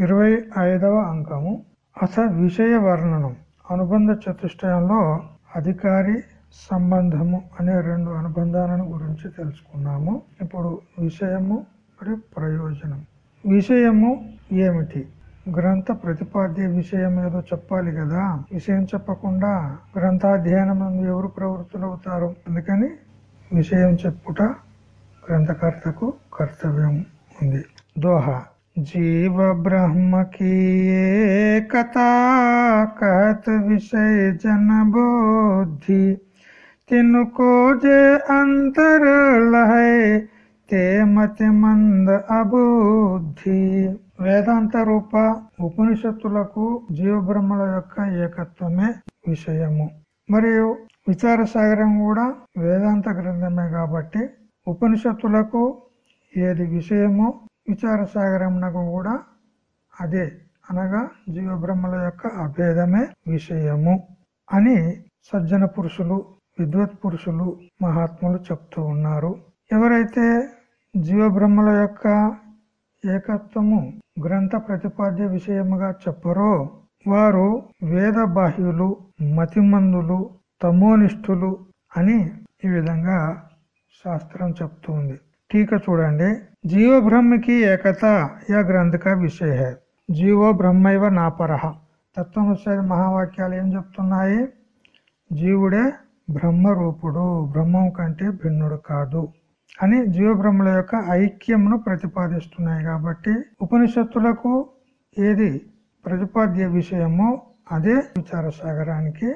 ఇరవై ఐదవ అంకము. అస విషయ వర్ణనం అనుబంధ చతుష్టయంలో అధికారి సంబంధము అనే రెండు అనుబంధాలను గురించి తెలుసుకున్నాము. ఇప్పుడు విషయము మరియు ప్రయోజనం. విషయము ఏమిటి? గ్రంథ ప్రతిపాద్య విషయం ఏదో చెప్పాలి కదా? విషయం చెప్పకుండా గ్రంథాధ్యయనం ఎవరు ప్రవృత్తులవుతారు? అందుకని విషయం చెప్పుట గ్రంథకర్తకు కర్తవ్యం ఉంది. దోహ. జీవ బ్రహ్మ की कथा कहत विषय जन बोधि तिनको जे अंतर लहै ते మతి మంద అబుద్ధి వేదాంత రూప ఉపనిషత్తులకు జీవబ్రహ్మల యొక్క ఏకత్వమే విషయము మరియు విచార సాగరం కూడా వేదాంత గ్రంథమే కాబట్టి ఉపనిషత్తులకు ఏది విషయమో విచారసాగరమునకు కూడా అదే. అనగా జీవబ్రహ్మల యొక్క అభేదమే విషయము అని సజ్జన పురుషులు విద్వత్ పురుషులు మహాత్ములు చెప్తూ ఉన్నారు. ఎవరైతే జీవబ్రహ్మల యొక్క ఏకత్వము గ్రంథ ప్రతిపాద్య విషయముగా చెప్పరో వారు వేద బాహ్యులు మతిమందులు తమోనిష్ఠులు అని ఈ విధంగా శాస్త్రం చెప్తుంది టీక చూడండి జీవ బ్రహ్మకి ఏకత యా గ్రంథ విషయ హై జీవో బ్రహ్మైవ నాపరహ తత్వమశ మహావాక్యాలు ఏం చెప్తున్నాయి జీవుడే బ్రహ్మరూపుడు బ్రహ్మం కంటే భిన్నుడు కాదు అని జీవబ్రహ్మల యొక్క ఐక్యమును ప్రతిపాదిస్తున్నాయి కాబట్టి ఉపనిషత్తులకు ఏది ప్రతిపాద్య విషయమో అదే విచార సాగరానికి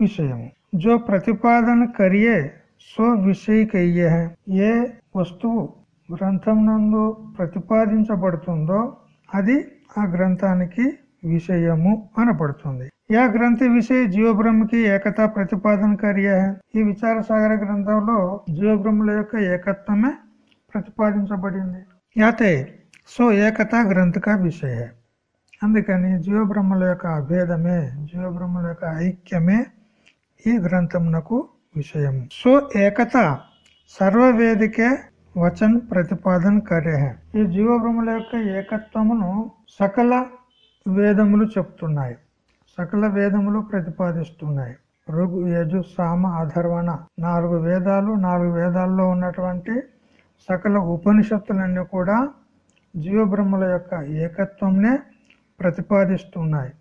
విషయము. జో ప్రతిపాదన కరియే సో ఏ వస్తువు గ్రంథం నందు ప్రతిపాదించబడుతుందో అది ఆ గ్రంథానికి విషయము అనబడుతుంది. యా గ్రంథ విషయ జీవబ్రహ్మకి ఏకత ప్రతిపాదన కార్య. ఈ విచార సాగర గ్రంథంలో జీవబ్రహ్మల యొక్క ఏకత్వమే ప్రతిపాదించబడింది. యాతే సో ఏకత గ్రంథక విషయ. అందుకని జీవబ్రహ్మల యొక్క అభేదమే జీవబ్రహ్మల యొక్క ఐక్యమే ఈ గ్రంథమునకు విషయం సో ఏకత సర్వవేదికే వచన్ ప్రతిపాదన కరే ఈ జీవబ్రహ్మల యొక్క ఏకత్వమును సకల వేదములు చెప్తున్నాయి సకల వేదములు ప్రతిపాదిస్తున్నాయి ఋగు యజు సామ అధర్వణ నాలుగు వేదాలు నాలుగు వేదాల్లో ఉన్నటువంటి సకల ఉపనిషత్తులన్నీ కూడా జీవబ్రహ్మల యొక్క ఏకత్వంనే ప్రతిపాదిస్తున్నాయి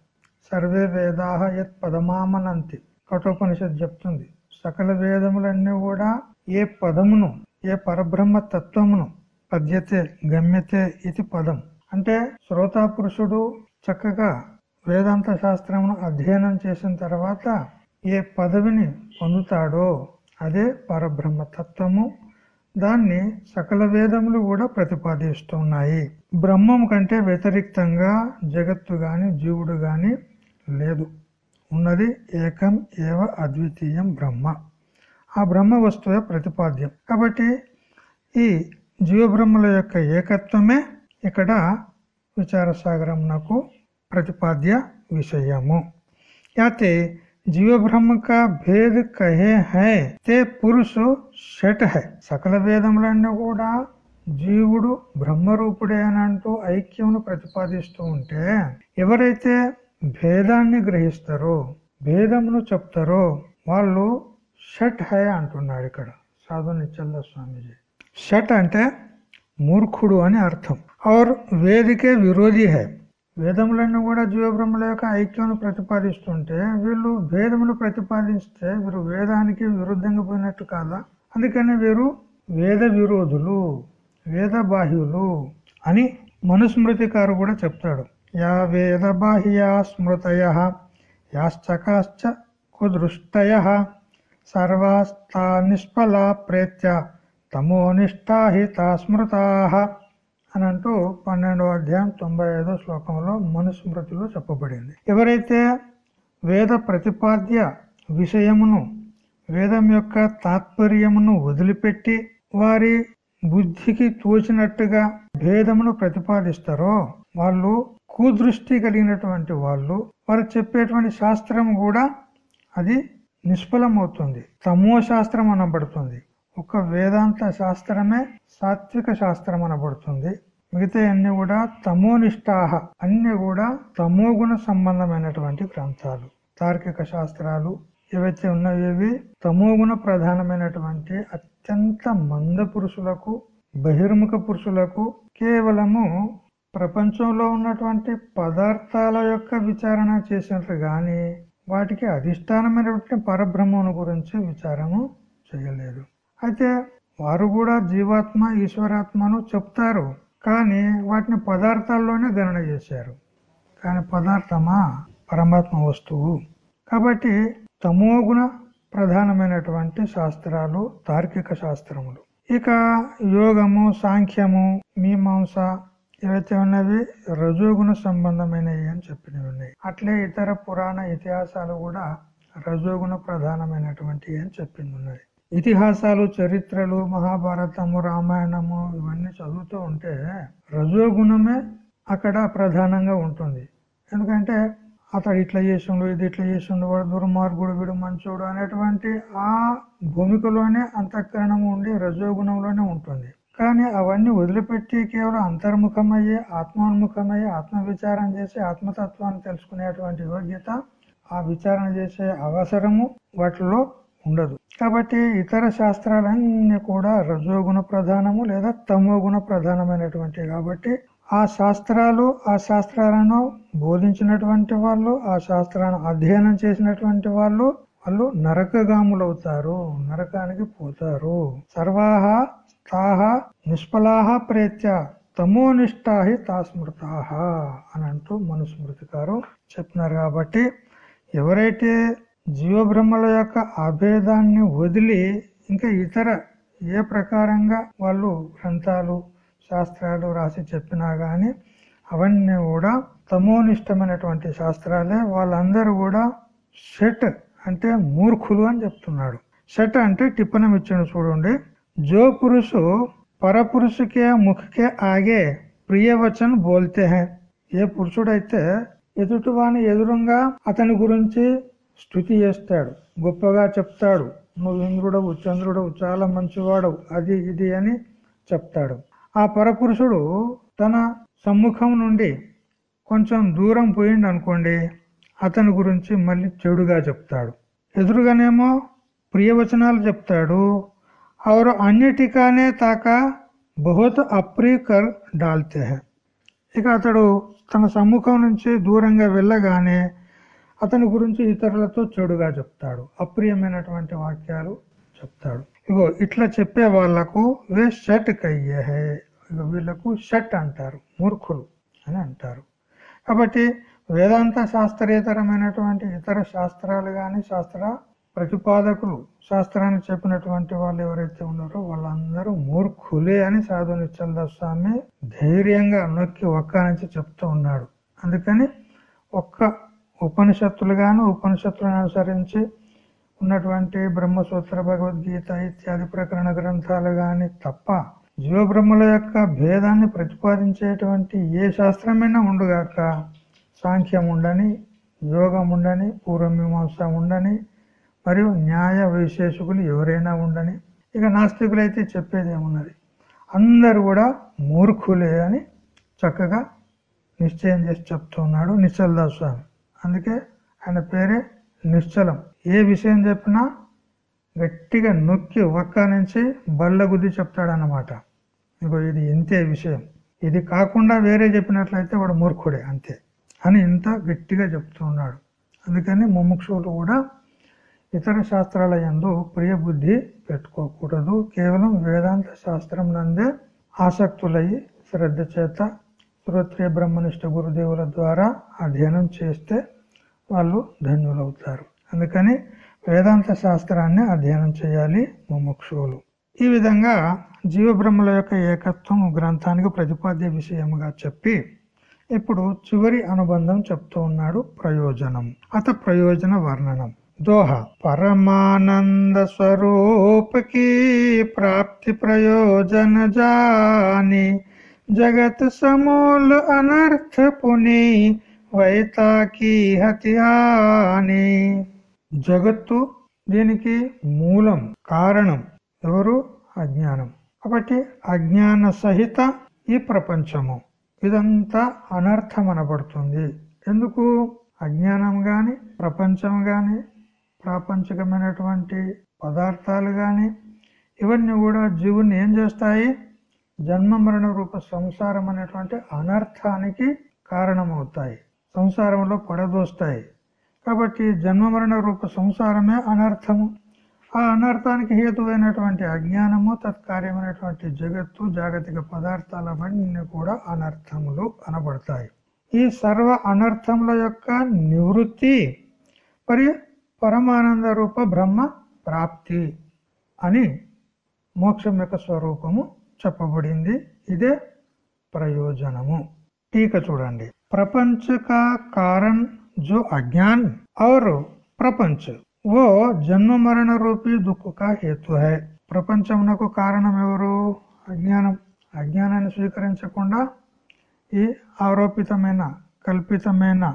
సర్వే వేదాహ యత్ పదమామనంతి కఠోపనిషత్ చెప్తుంది సకల వేదములన్నీ కూడా ఏ పదమును ఏ పరబ్రహ్మ తత్వమును పద్యతే గమ్యతే ఇది పదం. అంటే శ్రోతా పురుషుడు చక్కగా వేదాంత శాస్త్రమును అధ్యయనం చేసిన తర్వాత ఏ పదవిని పొందుతాడో అదే పరబ్రహ్మ తత్వము. దాన్ని సకల వేదములు కూడా ప్రతిపాదిస్తున్నాయి బ్రహ్మం కంటే వ్యతిరిక్తంగా జగత్తు గాని జీవుడు గాని లేదు. ఉన్నది ఏకం ఏవ అద్వితీయం బ్రహ్మ. ఆ బ్రహ్మ వస్తువే ప్రతిపాద్యం. కాబట్టి ఈ జీవబ్రహ్మల యొక్క ఏకత్వమే ఇక్కడ విచారసాగరంనకు ప్రతిపాద్య విషయము. అయితే జీవబ్రహ్మక భేద కహే హై తే పురుషు షట్ హై. సకల వేదములన్నీ కూడా జీవుడు బ్రహ్మరూపుడే అని అంటూ ఐక్యమును ప్రతిపాదిస్తూ ఉంటే ఎవరైతే భేదాన్ని గ్రహిస్తారో భేదమును చెప్తారో వాళ్ళు షట్ హై అంటున్నాడు ఇక్కడ సాధు నిచ్చల్ల స్వామీజీ. షట్ అంటే మూర్ఖుడు అని అర్థం. ఔర్ వేదికే విరోధి హై. వేదములన్నీ కూడా జీవబ్రహ్మల యొక్క ఐక్యమును ప్రతిపాదిస్తుంటే వీళ్ళు భేదములు ప్రతిపాదిస్తే వీరు వేదానికి విరుద్ధంగా పోయినట్టు కాదా? అందుకని వీరు వేద విరోధులు వేద బాహ్యులు అని మనుస్మృతికారు కూడా చెప్తాడు. యా వేద బాహ్యా స్మృతయ యాశ్చకాశ్చ కుదృష్టయ సర్వాస్తా నిష్ఫల ప్రేత్య తమోనిష్టాహిత స్మృతా అని అంటూ పన్నెండవ అధ్యాయం తొంభై ఐదో శ్లోకంలో మనుస్మృతిలో చెప్పబడింది. ఎవరైతే వేద ప్రతిపాద్య విషయమును వేదం యొక్క తాత్పర్యమును వదిలిపెట్టి వారి బుద్ధికి తోచినట్టుగా భేదమును ప్రతిపాదిస్తారో వాళ్ళు కుదృష్టి కలిగినటువంటి వాళ్ళు వారు చెప్పేటువంటి శాస్త్రం కూడా అది నిష్ఫలమవుతుంది. తమో శాస్త్రం అనబడుతుంది. ఒక వేదాంత శాస్త్రమే సాత్విక శాస్త్రం అనబడుతుంది. మిగతా అన్ని కూడా తమోనిష్టాహ అన్ని కూడా తమోగుణ సంబంధమైనటువంటి గ్రంథాలు. తార్కిక శాస్త్రాలు ఏవైతే ఉన్నాయో తమోగుణ ప్రధానమైనటువంటి అత్యంత మంద పురుషులకు బహిర్ముఖ పురుషులకు కేవలము ప్రపంచంలో ఉన్నటువంటి పదార్థాల యొక్క విచారణ చేసినట్లు కానీ వాటికి అధిష్టానమైనటువంటి పరబ్రహ్మను గురించి విచారము చేయలేదు. అయితే వారు కూడా జీవాత్మ ఈశ్వరాత్మను చెప్తారు. కానీ వాటిని పదార్థాల్లోనే గణన చేశారు. కానీ పదార్థమా? పరమాత్మ వస్తువు. కాబట్టి తమోగుణ ప్రధానమైనటువంటి శాస్త్రాలు తార్కిక శాస్త్రములు. ఇక యోగము సాంఖ్యము మీమాంస ఏవైతే ఉన్నవి రజోగుణ సంబంధమైనవి అని చెప్పినవి ఉన్నాయి అట్లే ఇతర పురాణ ఇతిహాసాలు కూడా రజోగుణ ప్రధానమైనటువంటి అని చెప్పింది ఉన్నది ఇతిహాసాలు చరిత్రలు మహాభారతము రామాయణము ఇవన్నీ చదువుతూ ఉంటే రజోగుణమే అక్కడ ప్రధానంగా ఉంటుంది. ఎందుకంటే అతడు ఇట్లా చేసిండు ఇది ఇట్లా చేసిండు వాడు దుర్మార్గుడు వీడు మంచోడు అనేటువంటి ఆ భూమికలోనే అంతఃకరణము ఉండి రజోగుణంలోనే ఉంటుంది. కానీ అవన్నీ వదిలిపెట్టి కేవలం అంతర్ముఖమయ్యే ఆత్మోన్ముఖమయ్యే ఆత్మవిచారం చేసి ఆత్మతత్వాన్ని తెలుసుకునేటువంటి యోగ్యత ఆ విచారణ చేసే అవసరము వాటిలో ఉండదు. కాబట్టి ఇతర శాస్త్రాలన్నీ కూడా రజోగుణ ప్రధానము లేదా తమోగుణ ప్రధానమైనటువంటి. కాబట్టి ఆ శాస్త్రాలు ఆ శాస్త్రాలను బోధించినటువంటి వాళ్ళు ఆ శాస్త్రాలను అధ్యయనం చేసినటువంటి వాళ్ళు వాళ్ళు నరకగాములవుతారు నరకానికి పోతారు. సర్వాహ తాహ నిష్ఫలాహ ప్రేత్య తమోనిష్టాహి తాస్మృతాహ అని అంటూ మనుస్మృతికారు చెప్పినారు కాబట్టి ఎవరైతే జీవబ్రహ్మల యొక్క అభేదాన్ని వదిలి ఇంకా ఇతర ఏ ప్రకారంగా వాళ్ళు గ్రంథాలు శాస్త్రాలు రాసి చెప్పినా గాని అవన్నీ కూడా తమోనిష్టమైనటువంటి శాస్త్రాలే. వాళ్ళందరూ కూడా షట్ అంటే మూర్ఖులు అని చెప్తున్నాడు. షట్ అంటే టిప్పణం ఇచ్చాడు చూడండి. జో పురుషు పరపురుషుకే ముఖకే ఆగే ప్రియవచన్ బోల్తే హే. ఏ పురుషుడైతే ఎదుటివాని ఎదురుగా అతని గురించి స్థుతి చేస్తాడు గొప్పగా చెప్తాడు నువ్వు ఇంద్రుడవు చంద్రుడవు చాలా మంచివాడవు అది ఇది అని చెప్తాడు. ఆ పరపురుషుడు తన సమ్ముఖం నుండి కొంచెం దూరం పోయిండు అనుకోండి అతని గురించి మళ్ళీ చెడుగా చెప్తాడు ఎదురుగానేమో ప్రియవచనాలు చెప్తాడు और अन्य ठिकाने తాక బహుత్ అప్రియకర్ డాల్తే హై ఇక అతడు తన సమ్ముఖం నుంచి దూరంగా వెళ్ళగానే అతని గురించి ఇతరులతో చెడుగా చెప్తాడు అప్రియమైనటువంటి వాక్యాలు చెప్తాడు ఇగో ఇట్లా చెప్పే వాళ్లకు వే షట్ కయ్యే హే ఇగో వీళ్లకు షట్ అంటారు మూర్ఖులు అని అంటారు కాబట్టి వేదాంత శాస్త్రేతరమైనటువంటి ఇతర శాస్త్రాలు కానీ శాస్త్ర ప్రతిపాదకులు శాస్త్రాన్ని చెప్పినటువంటి వాళ్ళు ఎవరైతే ఉన్నారో వాళ్ళందరూ మూర్ఖులే అని సాధు నిశ్చల స్వామి ధైర్యంగా నొక్కి ఒక్క నుంచి చెప్తూ ఉన్నాడు. అందుకని ఒక్క ఉపనిషత్తులు గాను ఉపనిషత్తులను అనుసరించి ఉన్నటువంటి బ్రహ్మసూత్ర భగవద్గీత ఇత్యాది ప్రకరణ గ్రంథాలు కానీ తప్ప జీవబ్రహ్మల యొక్క భేదాన్ని ప్రతిపాదించేటువంటి ఏ శాస్త్రమైనా ఉండుగాక సాంఖ్యం ఉండని యోగం ఉండని పూర్వమీమాంస ఉండని మరియు న్యాయ విశేషకులు ఎవరైనా ఉండని. ఇక నాస్తికులు అయితే చెప్పేది ఏమున్నది? అందరు కూడా మూర్ఖులే అని చక్కగా నిశ్చయం చేసి చెప్తున్నాడు నిశ్చలదాస్ స్వామి. అందుకే ఆయన పేరే నిశ్చలం. ఏ విషయం చెప్పినా గట్టిగా నొక్కి ఒక్క నుంచి బల్ల గుద్ది చెప్తాడనమాట ఇంకో ఇది ఇంతే విషయం. ఇది కాకుండా వేరే చెప్పినట్లయితే వాడు మూర్ఖుడే అంతే. అని ఇంత గట్టిగా చెప్తున్నాడు అందుకని ముముక్షువులు కూడా ఇతర శాస్త్రాల ఎందు ప్రియ బుద్ధి పెట్టుకోకూడదు. కేవలం వేదాంత శాస్త్రం నందే ఆసక్తులయ్యి శ్రద్ధ చేత శ్రోత్రియ బ్రహ్మనిష్ట గురుదేవుల ద్వారా అధ్యయనం చేస్తే వాళ్ళు ధన్యులవుతారు. అందుకని వేదాంత శాస్త్రాన్ని అధ్యయనం చేయాలి ముముక్షువులు. ఈ విధంగా జీవబ్రహ్మల యొక్క ఏకత్వం గ్రంథానికి ప్రతిపాద్య విషయముగా చెప్పి ఇప్పుడు చివరి అనుబంధం చెప్తూ ఉన్నాడు ప్రయోజనం. అత ప్రయోజన వర్ణనం. దోహ. పరమానంద స్వరూపకి ప్రాప్తి ప్రయోజన జాని. జగత్ సమూల అనర్థ పుని వైతాకి హత్యాని జగత్తు దీనికి మూలం కారణం. ఎవరు? అజ్ఞానం. కాబట్టి అజ్ఞాన సహిత ఈ ప్రపంచము. ఇదంతా అనర్థమనబడుతుంది. ఎందుకు? అజ్ఞానం గాని ప్రపంచం గాని ప్రాపంచికమైనటువంటి పదార్థాలు గాని ఇవన్నీ కూడా జీవుని ఏం చేస్తాయి? జన్మ మరణ రూప సంసారం అనేటువంటి అనర్థానికి కారణమవుతాయి. సంసారంలో పడదోస్తాయి. కాబట్టి జన్మ మరణ రూప సంసారమే అనర్థము. ఆ అనర్థానికి హేతువైనటువంటి అజ్ఞానము తత్కార్యమైనటువంటి జగత్తు జాగతిక పదార్థాలవన్నీ కూడా అనర్థములు అనబడతాయి. ఈ సర్వ అనర్థముల యొక్క నివృత్తి మరి పరమానంద రూప బ్రహ్మ ప్రాప్తి అని మోక్షం యొక్క స్వరూపము చెప్పబడింది. ఇదే ప్రయోజనము. టీక చూడండి. ప్రపంచ కా కారణ్ జో అజ్ఞాన్ ఔర్ ప్రపంచ. ఓ జన్మ మరణ రూపీ దుఃఖక హేతు హై ప్రపంచమునకు కారణం ఎవరు అజ్ఞానం అజ్ఞానాన్ని స్వీకరించకుండా ఈ ఆరోపితమైన కల్పితమైన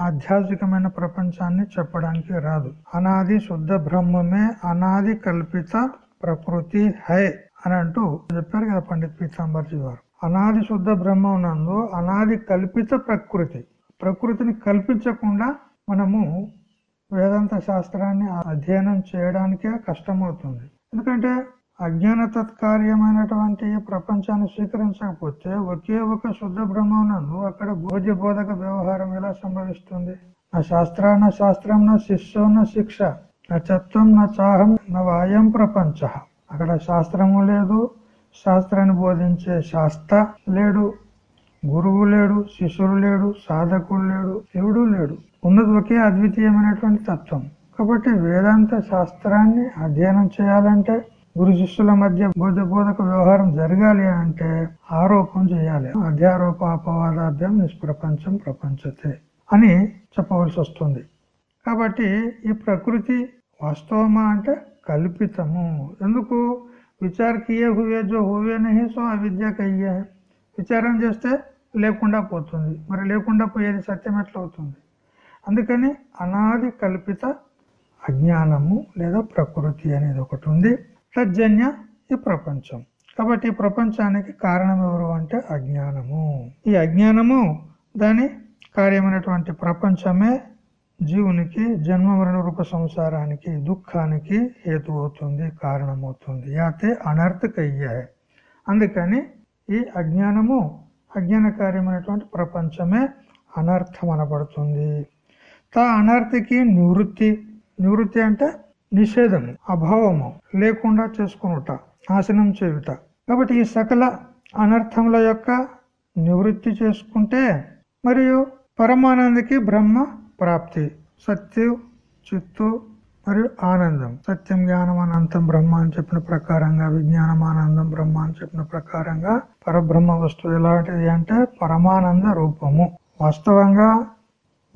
ఆధ్యాత్మికమైన ప్రపంచాన్ని చెప్పడానికి రాదు. అనాది శుద్ధ బ్రహ్మమే అనాది కల్పిత ప్రకృతి హై అని అంటూ చెప్పారు కదా పండిత్ పీతాంబర్జీ వారు అనాది శుద్ధ బ్రహ్మం నందు అనాది కల్పిత ప్రకృతి. ప్రకృతిని కల్పించకుండా మనము వేదాంత శాస్త్రాన్ని అధ్యయనం చేయడానికే కష్టమవుతుంది. ఎందుకంటే అజ్ఞాన తత్కార్యమైనటువంటి ప్రపంచాన్ని స్వీకరించకపోతే ఒకే ఒక శుద్ధ బ్రహ్మనందు అక్కడ భోజ్య బోధక వ్యవహారం ఎలా సంభవిస్తుంది? నా శాస్త్ర నా శాస్త్రం నా శిష్యో నా శిక్ష నా చత్వం నా చాహం నా వాయం ప్రపంచ. అక్కడ శాస్త్రము లేదు శాస్త్రాన్ని బోధించే శాస్త్ర లేడు. గురువు లేడు శిష్యుడు లేడు సాధకుడు లేడు శివుడు లేడు. ఉన్నది ఒకే అద్వితీయమైనటువంటి తత్వం. కాబట్టి వేదాంత శాస్త్రాన్ని అధ్యయనం చేయాలంటే గురు శిష్యుల మధ్య బోధ బోధక వ్యవహారం జరగాలి అంటే ఆరోపం చేయాలి. అధ్యారోప అపవాదాభ్యం నిష్ప్రపంచం ప్రపంచతే అని చెప్పవలసి వస్తుంది. కాబట్టి ఈ ప్రకృతి వాస్తవమా అంటే కల్పితము. ఎందుకు? విచార్ కియే హువే జో హువే నహి సో అవిద్య కయ్యే విచారం చేస్తే లేకుండా పోతుంది. మరి లేకుండా పోయేది సత్యం ఎట్లా అవుతుంది అందుకని అనాది కల్పిత అజ్ఞానము లేదా ప్రకృతి అనేది ఒకటి ఉంది. తజ్జన్య ఈ ప్రపంచం. కాబట్టి ఈ ప్రపంచానికి కారణం ఎవరు అంటే అజ్ఞానము. ఈ అజ్ఞానము దాని కార్యమైనటువంటి ప్రపంచమే జీవునికి జన్మ మరణ రూప సంసారానికి దుఃఖానికి హేతు అవుతుంది కారణమవుతుంది. యాతే అనర్థకయ్యాయి అందుకని ఈ అజ్ఞానము అజ్ఞాన కార్యమైనటువంటి ప్రపంచమే అనర్థం అనబడుతుంది తా అనర్థకి నివృత్తి నివృత్తి అంటే నిషేధము అభావము లేకుండా చేసుకునుట నాశనం చేయుట. కాబట్టి ఈ సకల అనర్థముల యొక్క నివృత్తి చేసుకుంటే మరియు పరమానందకి బ్రహ్మ ప్రాప్తి సత్యు చిత్తు మరియు ఆనందం. సత్యం జ్ఞానం అనంతం బ్రహ్మ అని చెప్పిన ప్రకారంగా విజ్ఞానం ఆనందం బ్రహ్మ అని చెప్పిన ప్రకారంగా పరబ్రహ్మ వస్తువు ఎలాంటిది అంటే పరమానంద రూపము. వాస్తవంగా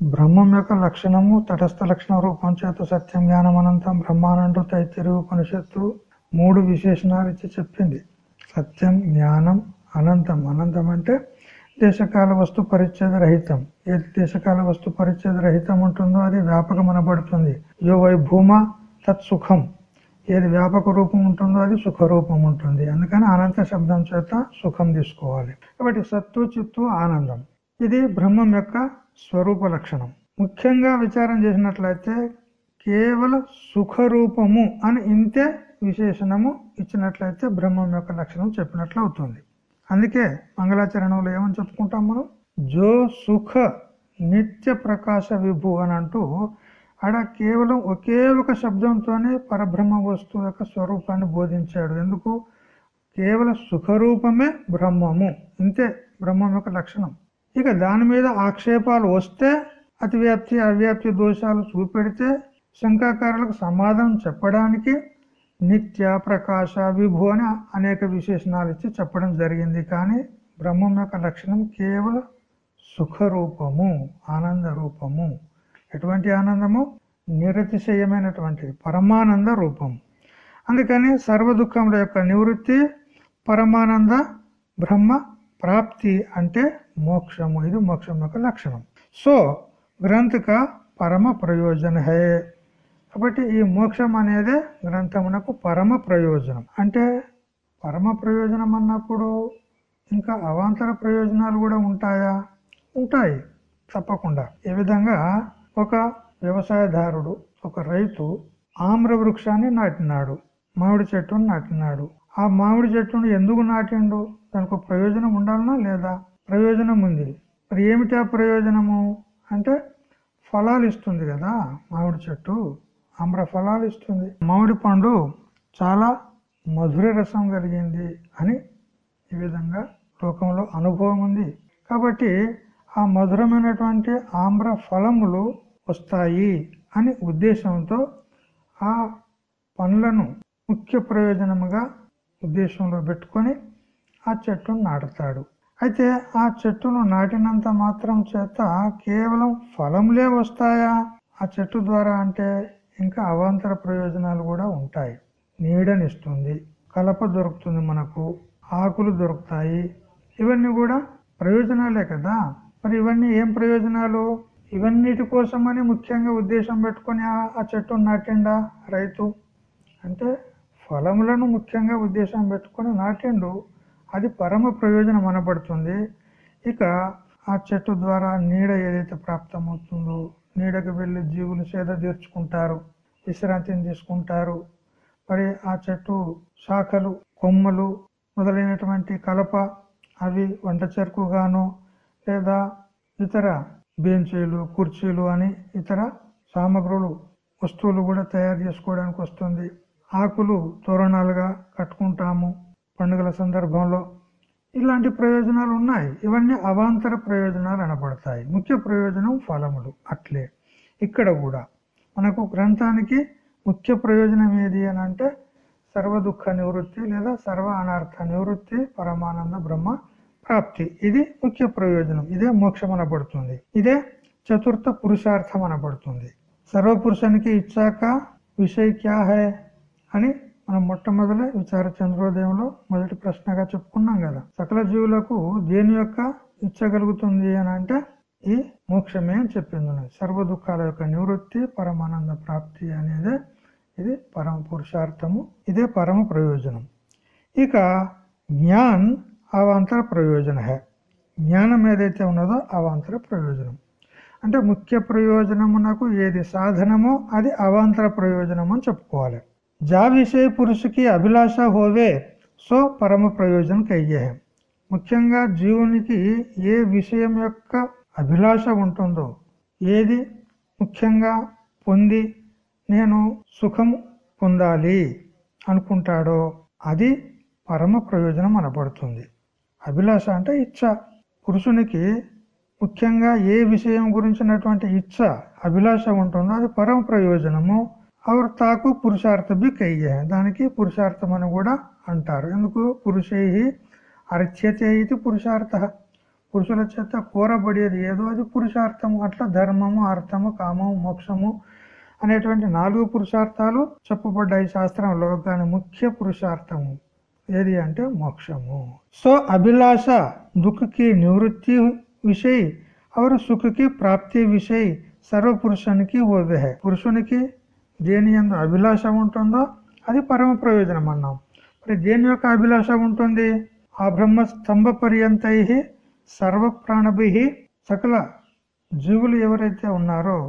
బ్రహ్మం యొక్క లక్షణము తటస్థ లక్షణ రూపం చేత సత్యం జ్ఞానం అనంతం బ్రహ్మానండు తైతిరి ఉపనిషత్తు మూడు విశేషణాలు ఇచ్చి చెప్పింది. సత్యం జ్ఞానం అనంతం. అనంతం అంటే దేశకాల వస్తు పరిచ్ఛేద రహితం ఏది దేశకాల వస్తు పరిచ్ఛేద రహితం ఉంటుందో అది వ్యాపకం యో వై భూమ తత్ సుఖం ఏది వ్యాపక రూపం ఉంటుందో అది సుఖ రూపం ఉంటుంది అందుకని అనంత శబ్దం చేత సుఖం తీసుకోవాలి. కాబట్టి సత్తు చిత్తు ఆనందం. ఇది బ్రహ్మం యొక్క స్వరూప లక్షణం. ముఖ్యంగా విచారం చేసినట్లయితే కేవల సుఖ రూపము అని ఇంతే విశేషణము ఇచ్చినట్లయితే బ్రహ్మం యొక్క లక్షణం చెప్పినట్లు అవుతుంది అందుకే మంగళాచరణంలో ఏమని చెప్పుకుంటాం మనం? జో సుఖ నిత్య ప్రకాశ విభు అని అంటూ ఆడ కేవలం ఒకే ఒక శబ్దంతోనే పరబ్రహ్మ వస్తువు యొక్క స్వరూపాన్ని బోధించాడు. ఎందుకు? కేవలం సుఖరూపమే బ్రహ్మము. ఇంతే బ్రహ్మం యొక్క లక్షణం. ఇక దాని మీద ఆక్షేపాలు వస్తే అతివ్యాప్తి అవ్యాప్తి దోషాలు చూపెడితే శంకాకారులకు సమాధానం చెప్పడానికి నిత్య ప్రకాశ విభు అని అనేక విశేషణాలు ఇచ్చి చెప్పడం జరిగింది. కానీ బ్రహ్మం యొక్క లక్షణం కేవలం సుఖరూపము ఆనంద రూపము ఎటువంటి ఆనందము? నిరతిశయమైనటువంటిది పరమానంద రూపం. అందుకని సర్వ దుఃఖముల యొక్క నివృత్తి పరమానంద బ్రహ్మ ప్రాప్తి అంటే మోక్షము. ఇది మోక్షం యొక్క లక్షణం. సో గ్రంథక పరమ ప్రయోజన హే కాబట్టి ఈ మోక్షం అనేది గ్రంథమునకు పరమ ప్రయోజనం. అంటే పరమ ప్రయోజనం అన్నప్పుడు ఇంకా అవాంతర ప్రయోజనాలు కూడా ఉంటాయా? ఉంటాయి తప్పకుండా. ఈ విధంగా? ఒక వ్యవసాయదారుడు ఒక రైతు ఆమ్ర వృక్షాన్ని నాటినాడు మామిడి చెట్టును నాటినాడు. ఆ మామిడి చెట్టును ఎందుకు నాటిండు? దానికి ఒక ప్రయోజనం ఉండాలనా లేదా? ప్రయోజనం ఉంది. మరి ఏమిటి ఆ ప్రయోజనము? అంటే ఫలాలు ఇస్తుంది కదా మామిడి చెట్టు. ఆమ్ర ఫలాలు ఇస్తుంది. మామిడి పండు చాలా మధుర రసం కలిగింది అని ఈ విధంగా లోకంలో అనుభవం ఉంది. కాబట్టి ఆ మధురమైనటువంటి ఆమ్ర ఫలములు వస్తాయి అని ఉద్దేశంతో ఆ పండ్లను ముఖ్య ప్రయోజనముగా ఉద్దేశంలో పెట్టుకొని ఆ చెట్టును నాటుతాడు. అయితే ఆ చెట్టును నాటినంత మాత్రం చేత కేవలం ఫలములే వస్తాయా? ఆ చెట్టు ద్వారా అంటే ఇంకా అవాంతర ప్రయోజనాలు కూడా ఉంటాయి. నీడనిస్తుంది కలప దొరుకుతుంది మనకు ఆకులు దొరుకుతాయి. ఇవన్నీ కూడా ప్రయోజనాలే కదా? మరి ఇవన్నీ ఏం ప్రయోజనాలు? ఇవన్నిటి కోసమని ముఖ్యంగా ఉద్దేశం పెట్టుకొని ఆ చెట్టును నాటిండా రైతు? అంటే ఫలములను ముఖ్యంగా ఉద్దేశం పెట్టుకొని నాటిండు అది పరమ ప్రయోజనం అనబడుతుంది. ఇక ఆ చెట్టు ద్వారా నీడ ఏదైతే ప్రాప్తమవుతుందో నీడకు వెళ్ళి జీవులు సేద తీర్చుకుంటారు విశ్రాంతిని తీసుకుంటారు. మరి ఆ చెట్టు శాఖలు కొమ్మలు మొదలైనటువంటి కలప అవి వంట చెరుకుగాను లేదా ఇతర బెంచీలు కుర్చీలు అని ఇతర సామగ్రులు వస్తువులు కూడా తయారు చేసుకోవడానికి వస్తుంది. ఆకులు తోరణాలుగా కట్టుకుంటాము. పండుగల సందర్భంలో ఇలాంటి ప్రయోజనాలు ఉన్నాయి. ఇవన్నీ అవాంతర ప్రయోజనాలు అనబడతాయి. ముఖ్య ప్రయోజనం ఫలములు. అట్లే. ఇక్కడ కూడా మనకు గ్రంథానికి ముఖ్య ప్రయోజనం ఏది అని అంటే సర్వ దుఃఖ నివృత్తి లేదా సర్వ అనార్థ నివృత్తి పరమానంద బ్రహ్మ ప్రాప్తి. ఇది ముఖ్య ప్రయోజనం. ఇదే మోక్షం అనబడుతుంది. ఇదే చతుర్థ పురుషార్థం అనబడుతుంది. సర్వపురుషానికి ఇచ్చాక విషయ క్యాహె అని మనం మొట్టమొదల విచార చంద్రోదయంలో మొదటి ప్రశ్నగా చెప్పుకున్నాం కదా. సకల జీవులకు దేని యొక్క ఇచ్చగలుగుతుంది అని అంటే ఈ మోక్షమే అని చెప్పింది సర్వ దుఃఖాల యొక్క నివృత్తి పరమానంద ప్రాప్తి అనేది ఇది పరమ పురుషార్థము. ఇదే పరమ ప్రయోజనం. ఇక జ్ఞాన్ అవాంతర ప్రయోజన హే. జ్ఞానం ఏదైతే ఉన్నదో అవాంతర ప్రయోజనం. అంటే ముఖ్య ప్రయోజనమునకు ఏది సాధనమో అది అవాంతర ప్రయోజనం అని చెప్పుకోవాలి. జా విషయ పురుషుకి అభిలాష హోవే సో పరమ ప్రయోజనం కయ్యే. ముఖ్యంగా జీవునికి ఏ విషయం యొక్క అభిలాష ఉంటుందో ఏది ముఖ్యంగా పొంది నేను సుఖం పొందాలి అనుకుంటాడో అది పరమ ప్రయోజనం అనబడుతుంది. అభిలాష అంటే ఇచ్చ పురుషునికి ముఖ్యంగా ఏ విషయం గురించినటువంటి ఇచ్చ అభిలాష ఉంటుందో అది పరమ ప్రయోజనము. అవర్ తాకు పురుషార్థ బి కయ్యే. దానికి పురుషార్థం అని కూడా అంటారు. ఎందుకు? పురుషై అర్చ్యతే ఇది పురుషార్థ. పురుషుల చేత కోరబడేది ఏదో అది పురుషార్థము. అట్లా ధర్మము అర్థము కామము మోక్షము అనేటువంటి నాలుగు పురుషార్థాలు చెప్పబడ్డాయి శాస్త్రంలో కానీ ముఖ్య పురుషార్థము ఏది అంటే మోక్షము. సో అభిలాష దుఃఖకి నివృత్తి విషయ అవరు సుఖకి ప్రాప్తి విషయ సర్వ పురుషానికి ఓవే పురుషునికి దేని ఎందు అభిలాష ఉంటుందో అది పరమ ప్రయోజనం అన్నాం. మరి దేని యొక్క అభిలాష ఉంటుంది? ఆ బ్రహ్మ స్తంభ పర్యంతై సర్వ ప్రాణభి సకల జీవులు ఎవరైతే ఉన్నారో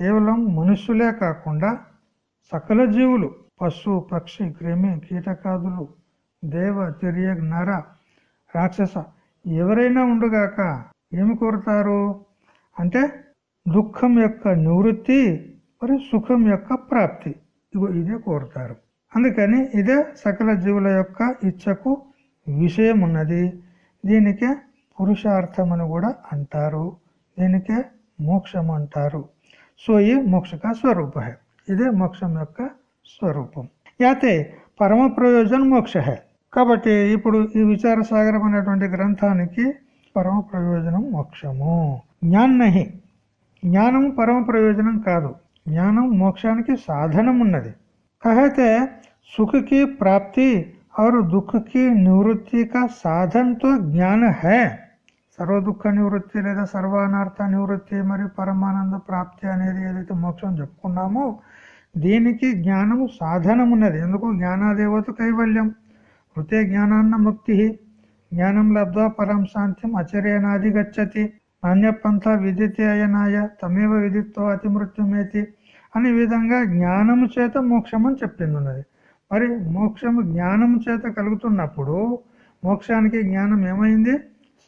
కేవలం మనుషులే కాకుండా సకల జీవులు పశు పక్షి క్రిమి కీటకాదులు దేవ తిరియ నర రాక్షస ఎవరైనా ఉండుగాక ఏమి కోరుతారు? అంటే దుఃఖం యొక్క నివృత్తి మరి సుఖం యొక్క ప్రాప్తి ఇగో ఇదే కోరుతారు అందుకని ఇదే సకల జీవుల యొక్క ఇచ్చకు విషయం ఉన్నది దీనికే పురుషార్థం అని కూడా అంటారు. దీనికే మోక్షం అంటారు. సో ఈ మోక్షక స్వరూప. ఇదే మోక్షం యొక్క స్వరూపం. యాతే పరమ ప్రయోజనం మోక్ష. కాబట్టి ఇప్పుడు ఈ విచార సాగరం అనేటువంటి గ్రంథానికి పరమ ప్రయోజనం మోక్షము. జ్ఞాన్ నహి జ్ఞానం పరమ ప్రయోజనం కాదు. జ్ఞానం మోక్షానికి సాధనం ఉన్నది कहते सुख की प्राप्ति और दुख की निवृत्ति का साधन तो ज्ञान है సర్వ దుఃఖ నివృత్తి లేదా సర్వానార్థ నివృత్తి మరియు పరమానంద ప్రాప్తి అనేది ఏదైతే మోక్షం చెప్పుకున్నామో దీనికి జ్ఞానము సాధనం ఉన్నది ఎందుకు జ్ఞానాదేవత కైవల్యం వృతే జ్ఞానాన్న ముక్తి జ్ఞానం లబ్ధ్వా పరం శాంతిం అచర్యనాది గచ్చతి నాణ్యపంథ విదితే అయనాయ తమేవ విదిత్వ అతి మృత్యుమేతి అనే విధంగా జ్ఞానము చేత మోక్షం అని చెప్పింది ఉన్నది మరి మోక్షము జ్ఞానము చేత కలుగుతున్నప్పుడు మోక్షానికి జ్ఞానం ఏమైంది?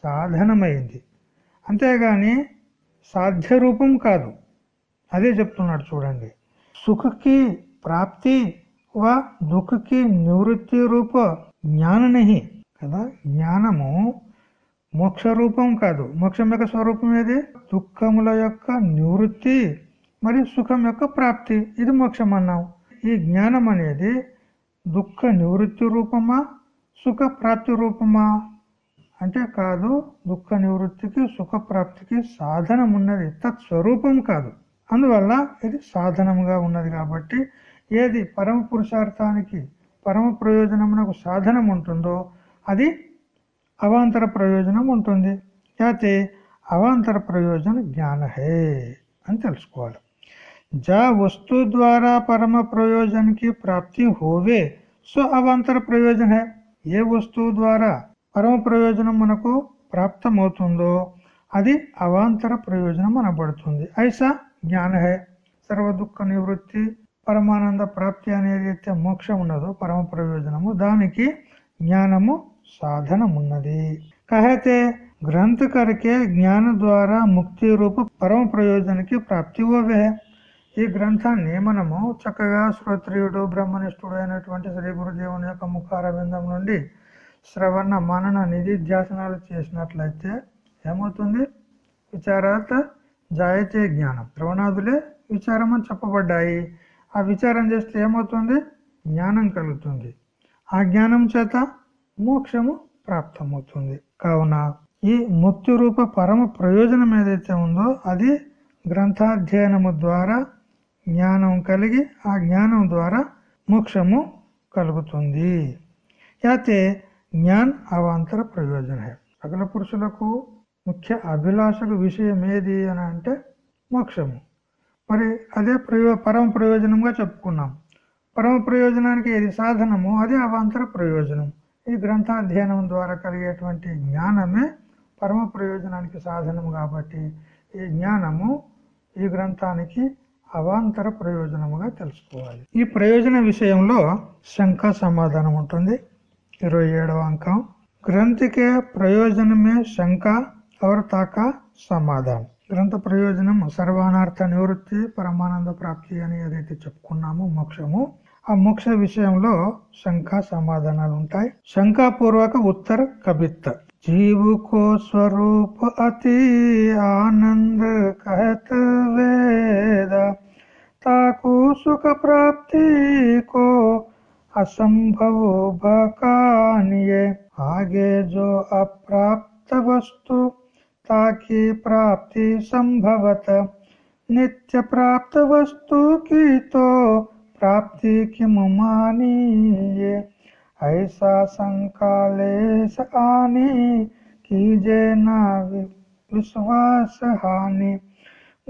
సాధనమైంది. అంతేగాని సాధ్య రూపం కాదు. అదే చెప్తున్నాడు చూడండి. సుఖకి ప్రాప్తి వా దుఃఖకి నివృత్తి రూప జ్ఞాననిహి కదా? జ్ఞానము మోక్ష రూపం కాదు. మోక్షం యొక్క స్వరూపం ఏది? దుఃఖముల యొక్క నివృత్తి మరియు సుఖం యొక్క ప్రాప్తి. ఇది మోక్షం అన్నాం. ఈ జ్ఞానం అనేది దుఃఖ నివృత్తి రూపమా సుఖ ప్రాప్తి రూపమా? అంటే కాదు దుఃఖ నివృత్తికి సుఖ ప్రాప్తికి సాధనం ఉన్నది. తత్స్వరూపం కాదు. అందువల్ల ఇది సాధనంగా ఉన్నది కాబట్టి ఏది పరమ పురుషార్థానికి పరమ ప్రయోజనమునకు సాధనం ఉంటుందో అది అవాంతర ప్రయోజనం ఉంటుంది. అయితే అవాంతర ప్రయోజన జ్ఞానహే అని తెలుసుకోవాలి. జా వస్తు ద్వారా పరమ ప్రయోజనకి ప్రాప్తి హోవే సో అవాంతర ప్రయోజన ఏ వస్తువు ద్వారా పరమ ప్రయోజనం మనకు ప్రాప్తమవుతుందో అది అవాంతర ప్రయోజనం అనబడుతుంది. ఐసా జ్ఞాన హే సర్వ దుఃఖ నివృత్తి పరమానంద ప్రాప్తి అనేది అయితే మోక్షం ఉన్నదో పరమ ప్రయోజనము దానికి జ్ఞానము సాధనమున్నది. కహతే గ్రంథకరికే జ్ఞాన ద్వారా ముక్తి రూప పరమ ప్రయోజనకి ప్రాప్తి ఓవే ఈ గ్రంథాన్ని మనము చక్కగా శ్రోత్రియుడు బ్రహ్మనిష్ఠుడు అయినటువంటి శ్రీ గురుదేవుని యొక్క ముఖారవిందం నుండి శ్రవణ మనన నిధి ధ్యాసనాలు చేసినట్లయితే ఏమవుతుంది? విచారాత జాయతే జ్ఞానం. శ్రవణాదులే విచారం అని చెప్పబడ్డాయి. ఆ విచారం చేస్తే ఏమవుతుంది? జ్ఞానం కలుగుతుంది. ఆ జ్ఞానం చేత మోక్షము ప్రాప్తమవుతుంది. కావున ఈ మృత్యురూప పరమ ప్రయోజనం ఏదైతే ఉందో అది గ్రంథాధ్యయనము ద్వారా జ్ఞానం కలిగి ఆ జ్ఞానం ద్వారా మోక్షము కలుగుతుంది. అయితే జ్ఞాన్ అవాంతర ప్రయోజన సకల పురుషులకు ముఖ్య అభిలాషకు విషయం ఏది అని అంటే మోక్షము. మరి అదే ప్రయో పరమ ప్రయోజనంగా చెప్పుకున్నాం. పరమ ప్రయోజనానికి ఏది సాధనము అదే అవాంతర ప్రయోజనం. ఈ గ్రంథాధ్యయనం ద్వారా కలిగేటువంటి జ్ఞానమే పరమ ప్రయోజనానికి సాధనము కాబట్టి ఈ జ్ఞానము ఈ గ్రంథానికి అవాంతర ప్రయోజనముగా తెలుసుకోవాలి. ఈ ప్రయోజన విషయంలో శంఖ సమాధానం ఉంటుంది. ఇరవై ఏడవ అంకం. గ్రంథికే ప్రయోజనమే శంక అవర్తాక సమాధానం. గ్రంథ ప్రయోజనం సర్వానార్థ నివృత్తి పరమానంద ప్రాప్తి అని ఏదైతే చెప్పుకున్నామో మోక్షము ఆ మోక్ష విషయంలో శంఖ సమాధానాలు ఉంటాయి శంఖాపూర్వక ఉత్తర కవిత్త జీవు కో స్వరూప అతి ఆనంద कहत వేద తాకు సుఖ ప్రాప్తి కో असंभव भकानिये आगे जो अप्राप्त वस्तु ताकि प्राप्ति संभवत नित्य प्राप्त वस्तु की तो प्राप्ति किम मानिए ऐसा संकालेश की कीजे ना विश्वास हानि।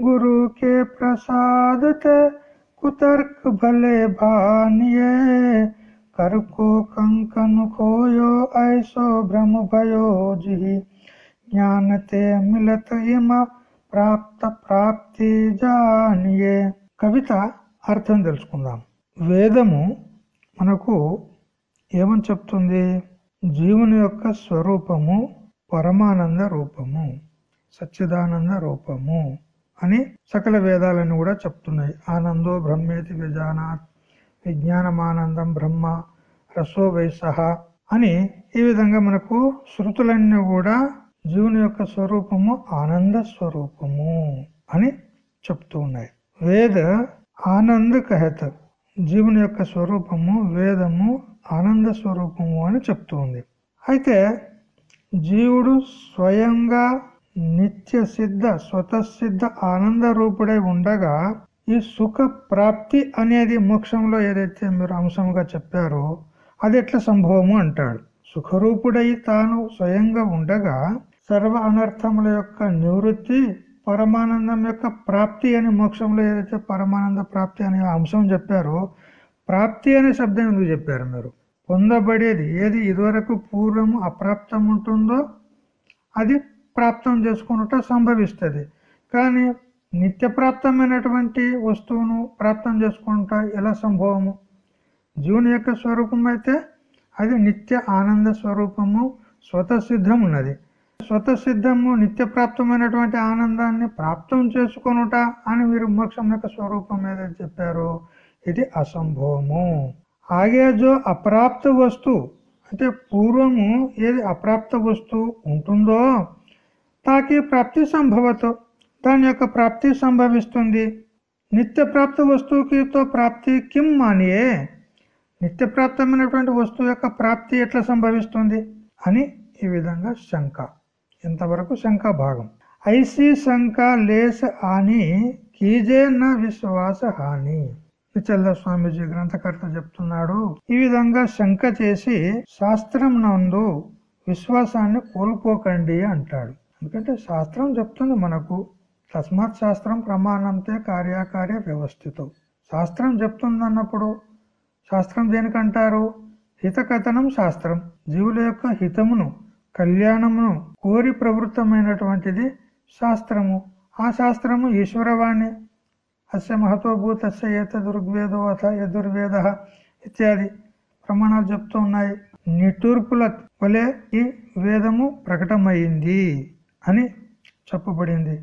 गुरु के प्रसाद ते कुतर्क भले भानिए कर को कंकन खोयो, ऐसो भ्रम भयो जी ज्ञान ते मिलत इमा प्राप्त प्राप्ति जानिए कविता అర్థం తెలుసుకుందాం. వేదము మనకు ఏమని చెప్తుంది? జీవుని యొక్క స్వరూపము పరమానంద రూపము సచ్చిదానంద రూపము అని సకల వేదాలను కూడా చెప్తున్నాయి. ఆనందో బ్రహ్మేతి విజానాత్ విజ్ఞానమానందం బ్రహ్మ రసో వైసహ అని ఈ విధంగా మనకు శృతులన్నీ కూడా జీవుని యొక్క స్వరూపము ఆనంద స్వరూపము అని చెప్తూ ఉన్నాయి. వేద ఆనంద కహత. జీవుని యొక్క స్వరూపము వేదము ఆనంద స్వరూపము అని చెప్తుంది. అయితే జీవుడు స్వయంగా నిత్య సిద్ధ స్వతసిద్ధ ఆనంద రూపుడై ఉండగా ఈ సుఖ ప్రాప్తి అనేది మోక్షంలో ఏదైతే మీరు అంశంగా చెప్పారో అది ఎట్లా సంభవము అంటాడు. సుఖరూపుడై తాను స్వయంగా ఉండగా సర్వ అనర్థముల యొక్క నివృత్తి పరమానందం యొక్క ప్రాప్తి అని మోక్షంలో ఏదైతే పరమానంద ప్రాప్తి అనే అంశం చెప్పారో ప్రాప్తి అనే శబ్దం ఎందుకు చెప్పారు మీరు? పొందబడేది ఏది? ఇదివరకు పూర్వం అప్రాప్తం ఉంటుందో అది ప్రాప్తం చేసుకున్నట సంభవిస్తుంది. కానీ నిత్యప్రాప్తమైనటువంటి వస్తువును ప్రాప్తం చేసుకుంట ఎలా సంభవము? జీవుని యొక్క స్వరూపం అయితే అది నిత్య ఆనంద స్వరూపము స్వతసిద్ధం ఉన్నది స్వతసిద్ధము నిత్యప్రాప్తమైనటువంటి ఆనందాన్ని ప్రాప్తం చేసుకొనుట అని మీరు మోక్షం యొక్క స్వరూపం ఏదైతే చెప్పారో. ఇది అసంభవము. ఆగేజో అప్రాప్త వస్తువు అంటే పూర్వము ఏది అప్రాప్త వస్తువు ఉంటుందో తాకి ప్రాప్తి సంభవతో దాని యొక్క ప్రాప్తి సంభవిస్తుంది. నిత్య ప్రాప్త వస్తువుకితో ప్రాప్తి కిం మానియే? నిత్యప్రాప్తమైనటువంటి వస్తువు యొక్క ప్రాప్తి ఎట్లా సంభవిస్తుంది అని ఈ విధంగా శంక. ఇంతవరకు శంక భాగం. ఐసి శంక లేస్ అని కీజే న విశ్వాస హాని. విచల్ల స్వామీజీ గ్రంథకర్త చెప్తున్నాడు ఈ విధంగా శంక చేసి శాస్త్రం నందు విశ్వాసాన్ని కోల్పోకండి అంటాడు. ఎందుకంటే శాస్త్రం చెప్తుంది మనకు తస్మాత్ శాస్త్రం ప్రమాణంతే కార్యకార్య వ్యవస్థితం. శాస్త్రం చెప్తుందన్నప్పుడు శాస్త్రం దేనికంటారు? హితకథనం శాస్త్రం. జీవుల యొక్క హితమును కళ్యాణమును కోరి ప్రవృత్తమైనటువంటిది శాస్త్రము. ఆ శాస్త్రము ఈశ్వరవాణి. అస్య మహతోభూతస్య ఏత దుర్వేదో అథ యదుర్వేద ఇత్యాది ప్రమాణాలు చెప్తూ ఉన్నాయి. నిటూర్పుల వలె ఈ వేదము ప్రకటమైంది అని చెప్పబడింది.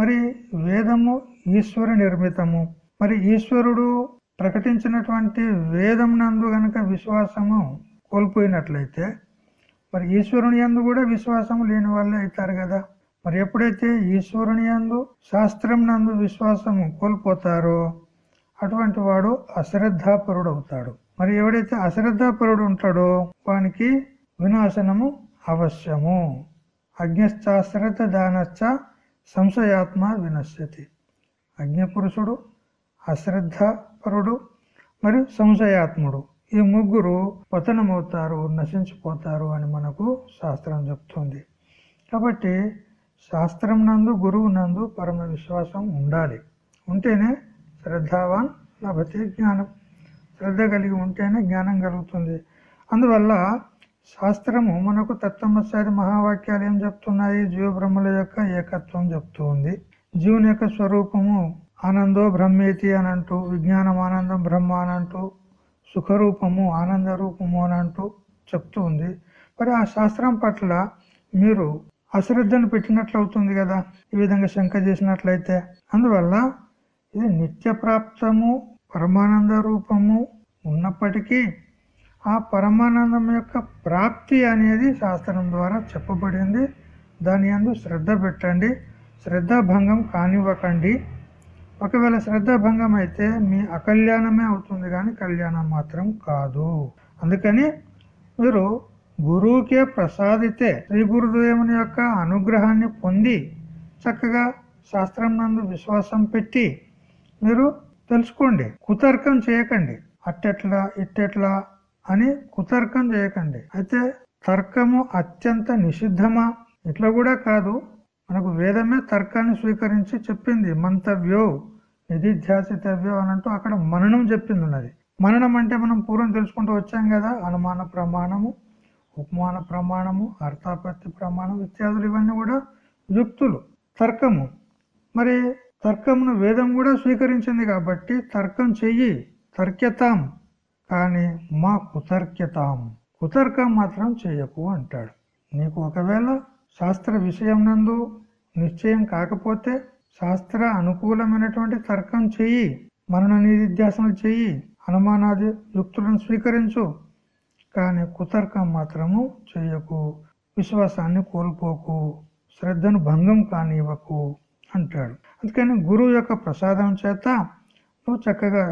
మరి వేదము ఈశ్వర నిర్మితము. మరి ఈశ్వరుడు ప్రకటించినటువంటి వేదం నందు గనక విశ్వాసము కోల్పోయినట్లయితే మరి ఈశ్వరుని యందు కూడా విశ్వాసం లేని వాళ్ళే అవుతారు కదా. మరి ఎప్పుడైతే ఈశ్వరుని యందు శాస్త్రం నందు విశ్వాసము కోల్పోతారో అటువంటి వాడు అశ్రద్ధాపరుడు అవుతాడు మరి ఎవడైతే అశ్రద్ధాపరుడు ఉంటాడో వానికి వినాశనము అవశ్యము. అజ్ఞశ్చాశ్రద్ధ దానశ్చ సంశయాత్మ వినశ్యతి. అజ్ఞపురుషుడు అశ్రద్ధపరుడు మరియు సంశయాత్ముడు. ఈ ముగ్గురు పతనమవుతారు నశించిపోతారు అని మనకు శాస్త్రం చెప్తుంది. కాబట్టి శాస్త్రం నందు గురువు నందు పరమ విశ్వాసం ఉండాలి. ఉంటేనే శ్రద్ధావాన్ లభతే జ్ఞానం. శ్రద్ధ కలిగి ఉంటేనే జ్ఞానం కలుగుతుంది. అందువల్ల శాస్త్రము మనకు తత్వమసారి మహావాక్యాలు ఏం చెప్తున్నాయి? జీవ బ్రహ్మల యొక్క ఏకత్వం చెప్తూ ఉంది జీవుని యొక్క స్వరూపము ఆనందో బ్రహ్మేతి అని అంటూ విజ్ఞానం ఆనందం బ్రహ్మ అని అంటూ సుఖరూపము ఆనంద రూపము అని అంటూ చెప్తూ ఉంది. మరి ఆ శాస్త్రం పట్ల మీరు అశ్రద్ధను పెట్టినట్లు అవుతుంది కదా ఈ విధంగా శంక చేసినట్లయితే. అందువల్ల ఇది నిత్య ప్రాప్తము పరమానంద రూపము ఉన్నప్పటికీ ఆ పరమానందం యొక్క ప్రాప్తి అనేది శాస్త్రం ద్వారా చెప్పబడింది. దాని అందు శ్రద్ధ పెట్టండి. శ్రద్ధ భంగం కానివ్వకండి. ఒకవేళ శ్రద్ధాభంగం అయితే మీ అకల్యాణమే అవుతుంది కానీ కళ్యాణం మాత్రం కాదు. అందుకని మీరు గురువుకే ప్రసాదితే శ్రీ గురుదేవుని యొక్క అనుగ్రహాన్ని పొంది చక్కగా శాస్త్రం నందు విశ్వాసం పెట్టి మీరు తెలుసుకోండి. కుతర్కం చేయకండి. అట్టెట్లా ఇట్టెట్లా అని కుతర్కం చేయకండి. అయితే తర్కము అత్యంత నిషిద్ధమా? ఇట్లా కూడా కాదు. మనకు వేదమే తర్కాన్ని స్వీకరించి చెప్పింది. మంతవ్యో నిధిధ్యాసితవ్యో అని అంటూ అక్కడ మననం చెప్పింది ఉన్నది మననం అంటే మనం పూర్వం తెలుసుకుంటూ వచ్చాం కదా అనుమాన ప్రమాణము ఉపమాన ప్రమాణము అర్థాపత్తి ప్రమాణం ఇత్యాదులు ఇవన్నీ కూడా యుక్తులు. తర్కము. మరి తర్కమును వేదం కూడా స్వీకరించింది కాబట్టి తర్కం చెయ్యి తర్క్యతాం. కానీ మా కుతర్క్యతాం. కుతర్కం మాత్రం చేయకు అంటాడు. నీకు ఒకవేళ శాస్త్ర విషయం నందు నిశ్చయం కాకపోతే శాస్త్ర అనుకూలమైనటువంటి తర్కం చెయ్యి మనన నిధిధ్యాసనలు చెయ్యి అనుమానాది యుక్తులను స్వీకరించు. కానీ కుతర్కం మాత్రము చేయకు విశ్వాసాన్ని కోల్పోకు శ్రద్ధను భంగం కానివ్వకు అంటాడు. అందుకని గురువు యొక్క ప్రసాదం చేత నువ్వు చక్కగా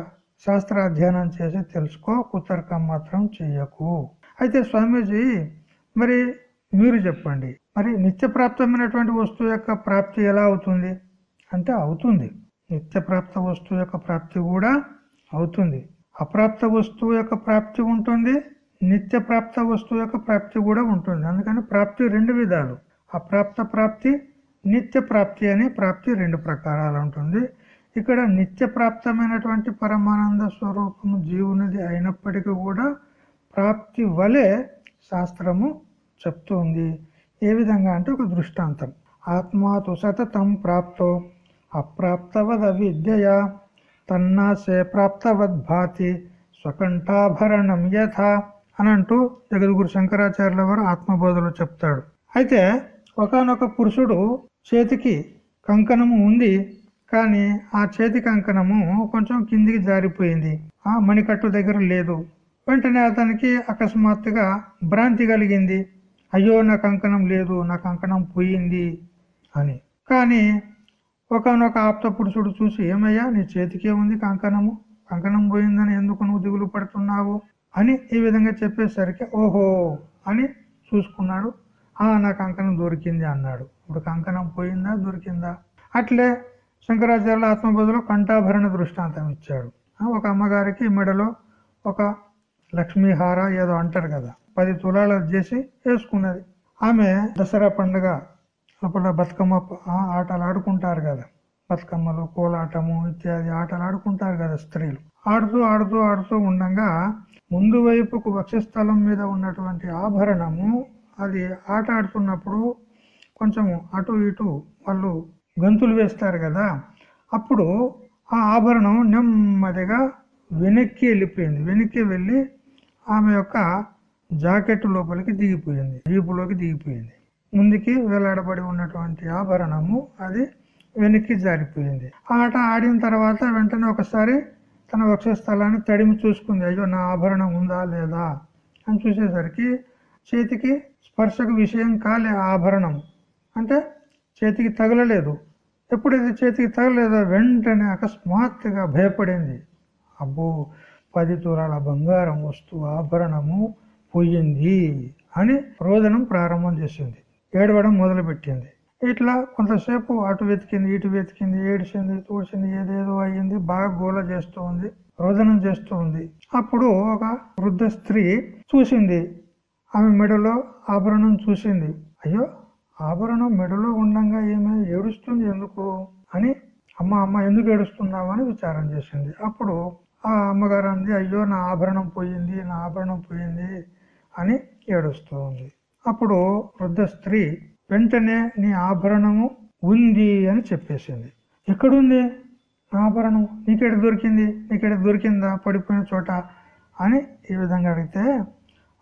శాస్త్ర అధ్యయనం చేసి తెలుసుకో కుతర్కం మాత్రం చెయ్యకు అయితే స్వామీజీ మరి మీరు చెప్పండి మరి నిత్యప్రాప్తమైనటువంటి వస్తువు యొక్క ప్రాప్తి ఎలా అవుతుంది? అంటే అవుతుంది. నిత్యప్రాప్త వస్తువు యొక్క ప్రాప్తి కూడా అవుతుంది. అప్రాప్త వస్తువు యొక్క ప్రాప్తి ఉంటుంది నిత్య ప్రాప్త వస్తువు యొక్క ప్రాప్తి కూడా ఉంటుంది. అందుకని ప్రాప్తి రెండు విధాలు. అప్రాప్త ప్రాప్తి నిత్య ప్రాప్తి అనే ప్రాప్తి రెండు ప్రకారాలు ఉంటుంది. ఇక్కడ నిత్య ప్రాప్తమైనటువంటి పరమానంద స్వరూపము జీవునిది అయినప్పటికీ కూడా ప్రాప్తి వలె శాస్త్రము చెప్తుంది. ఏ విధంగా అంటే ఒక దృష్టాంతం. ఆత్మాతు సతతం ప్రాప్తో అప్రాప్తవద విద్యయ తన్నాసే ప్రాప్తవద్ భాతి స్వకంఠాభరణం యథ అని అంటూ జగద్గురు శంకరాచార్యుల వారు ఆత్మబోధలో చెప్తాడు. అయితే ఒకనొక పురుషుడు చేతికి కంకణము ఉంది కానీ ఆ చేతి కంకణము కొంచెం కిందికి జారిపోయింది. ఆ మణికట్టు దగ్గర లేదు. వెంటనే అతనికి అకస్మాత్తుగా భ్రాంతి కలిగింది. అయ్యో నా కంకణం లేదు నా కంకణం పోయింది అని. కానీ ఒకనొక ఆప్త పురుషుడు చూసి ఏమయ్యా నీ చేతికే ఉంది కంకణము? కంకణం పోయిందని ఎందుకు నువ్వు దిగులు పడుతున్నావు? అని ఈ విధంగా చెప్పేసరికి ఓహో అని చూసుకున్నాడు. ఆ నా కంకణం దొరికింది అన్నాడు. ఇప్పుడు కంకణం పోయిందా దొరికిందా? అట్లే శంకరాచార్యుల ఆత్మబోధలో కంఠాభరణ దృష్టాంతం ఇచ్చాడు. ఒక అమ్మగారికి మెడలో ఒక లక్ష్మీహార ఏదో అంటారు కదా. పది తులాలు చేసి వేసుకున్నది. ఆమె దసరా పండుగ లోపల బతుకమ్మ ఆటలు ఆడుకుంటారు కదా. బతుకమ్మలు కోలాటము ఇత్యాది ఆటలు ఆడుకుంటారు కదా స్త్రీలు. ఆడుతూ ఆడుతూ ఆడుతూ ఉండగా ముందు వైపుకు వక్షస్థలం మీద ఉన్నటువంటి ఆభరణము అది ఆట ఆడుతున్నప్పుడు కొంచెము అటు ఇటు వాళ్ళు గంతులు వేస్తారు కదా. అప్పుడు ఆ ఆభరణం నెమ్మదిగా వెనక్కి వెళ్ళిపోయింది. వెనక్కి వెళ్ళి ఆమె యొక్క జాకెట్ లోపలికి దిగిపోయింది జీపులోకి దిగిపోయింది. ముందుకి వేలాడబడి ఉన్నటువంటి ఆభరణము అది వెనక్కి జారిపోయింది. ఆట ఆడిన తర్వాత వెంటనే ఒకసారి తన వక్షస్థలాన్ని తడిమి చూసుకుంది. అయ్యో నా ఆభరణం ఉందా లేదా? అని చూసేసరికి చేతికి స్పర్శకు విషయం కాలే ఆభరణం. అంటే చేతికి తగలలేదు. ఎప్పుడైతే చేతికి తగలలేదో వెంటనే అకస్మాత్తుగా భయపడింది. అబ్బో పది తూరాల బంగారం వస్తువు ఆభరణము పోయింది అని రోదనం ప్రారంభం చేసింది. ఏడవడం మొదలుపెట్టింది. ఇట్లా కొంతసేపు అటు వెతికింది ఇటు వెతికింది ఏడిచింది తూడ్చింది ఏదేదో అయ్యింది బాగా గోల చేస్తూ ఉంది రోదనం చేస్తూ ఉంది అప్పుడు ఒక వృద్ధ స్త్రీ చూసింది. ఆమె మెడలో ఆభరణం చూసింది. అయ్యో ఆభరణం మెడలో ఉండంగా ఏమే ఏడుస్తుంది ఎందుకు అని అమ్మ అమ్మ ఎందుకు ఏడుస్తున్నావు అని విచారం చేసింది. అప్పుడు ఆ అమ్మగారు అంది అయ్యో నా ఆభరణం పోయింది నా ఆభరణం పోయింది అని ఏడుస్తూ ఉంది అప్పుడు వృద్ధ స్త్రీ వెంటనే నీ ఆభరణము ఉంది అని చెప్పేసింది. ఎక్కడుంది ఆభరణం? నీకెడ దొరికింది? నీకెడ దొరికిందా? పడిపోయిన చోట అని ఈ విధంగా అడిగితే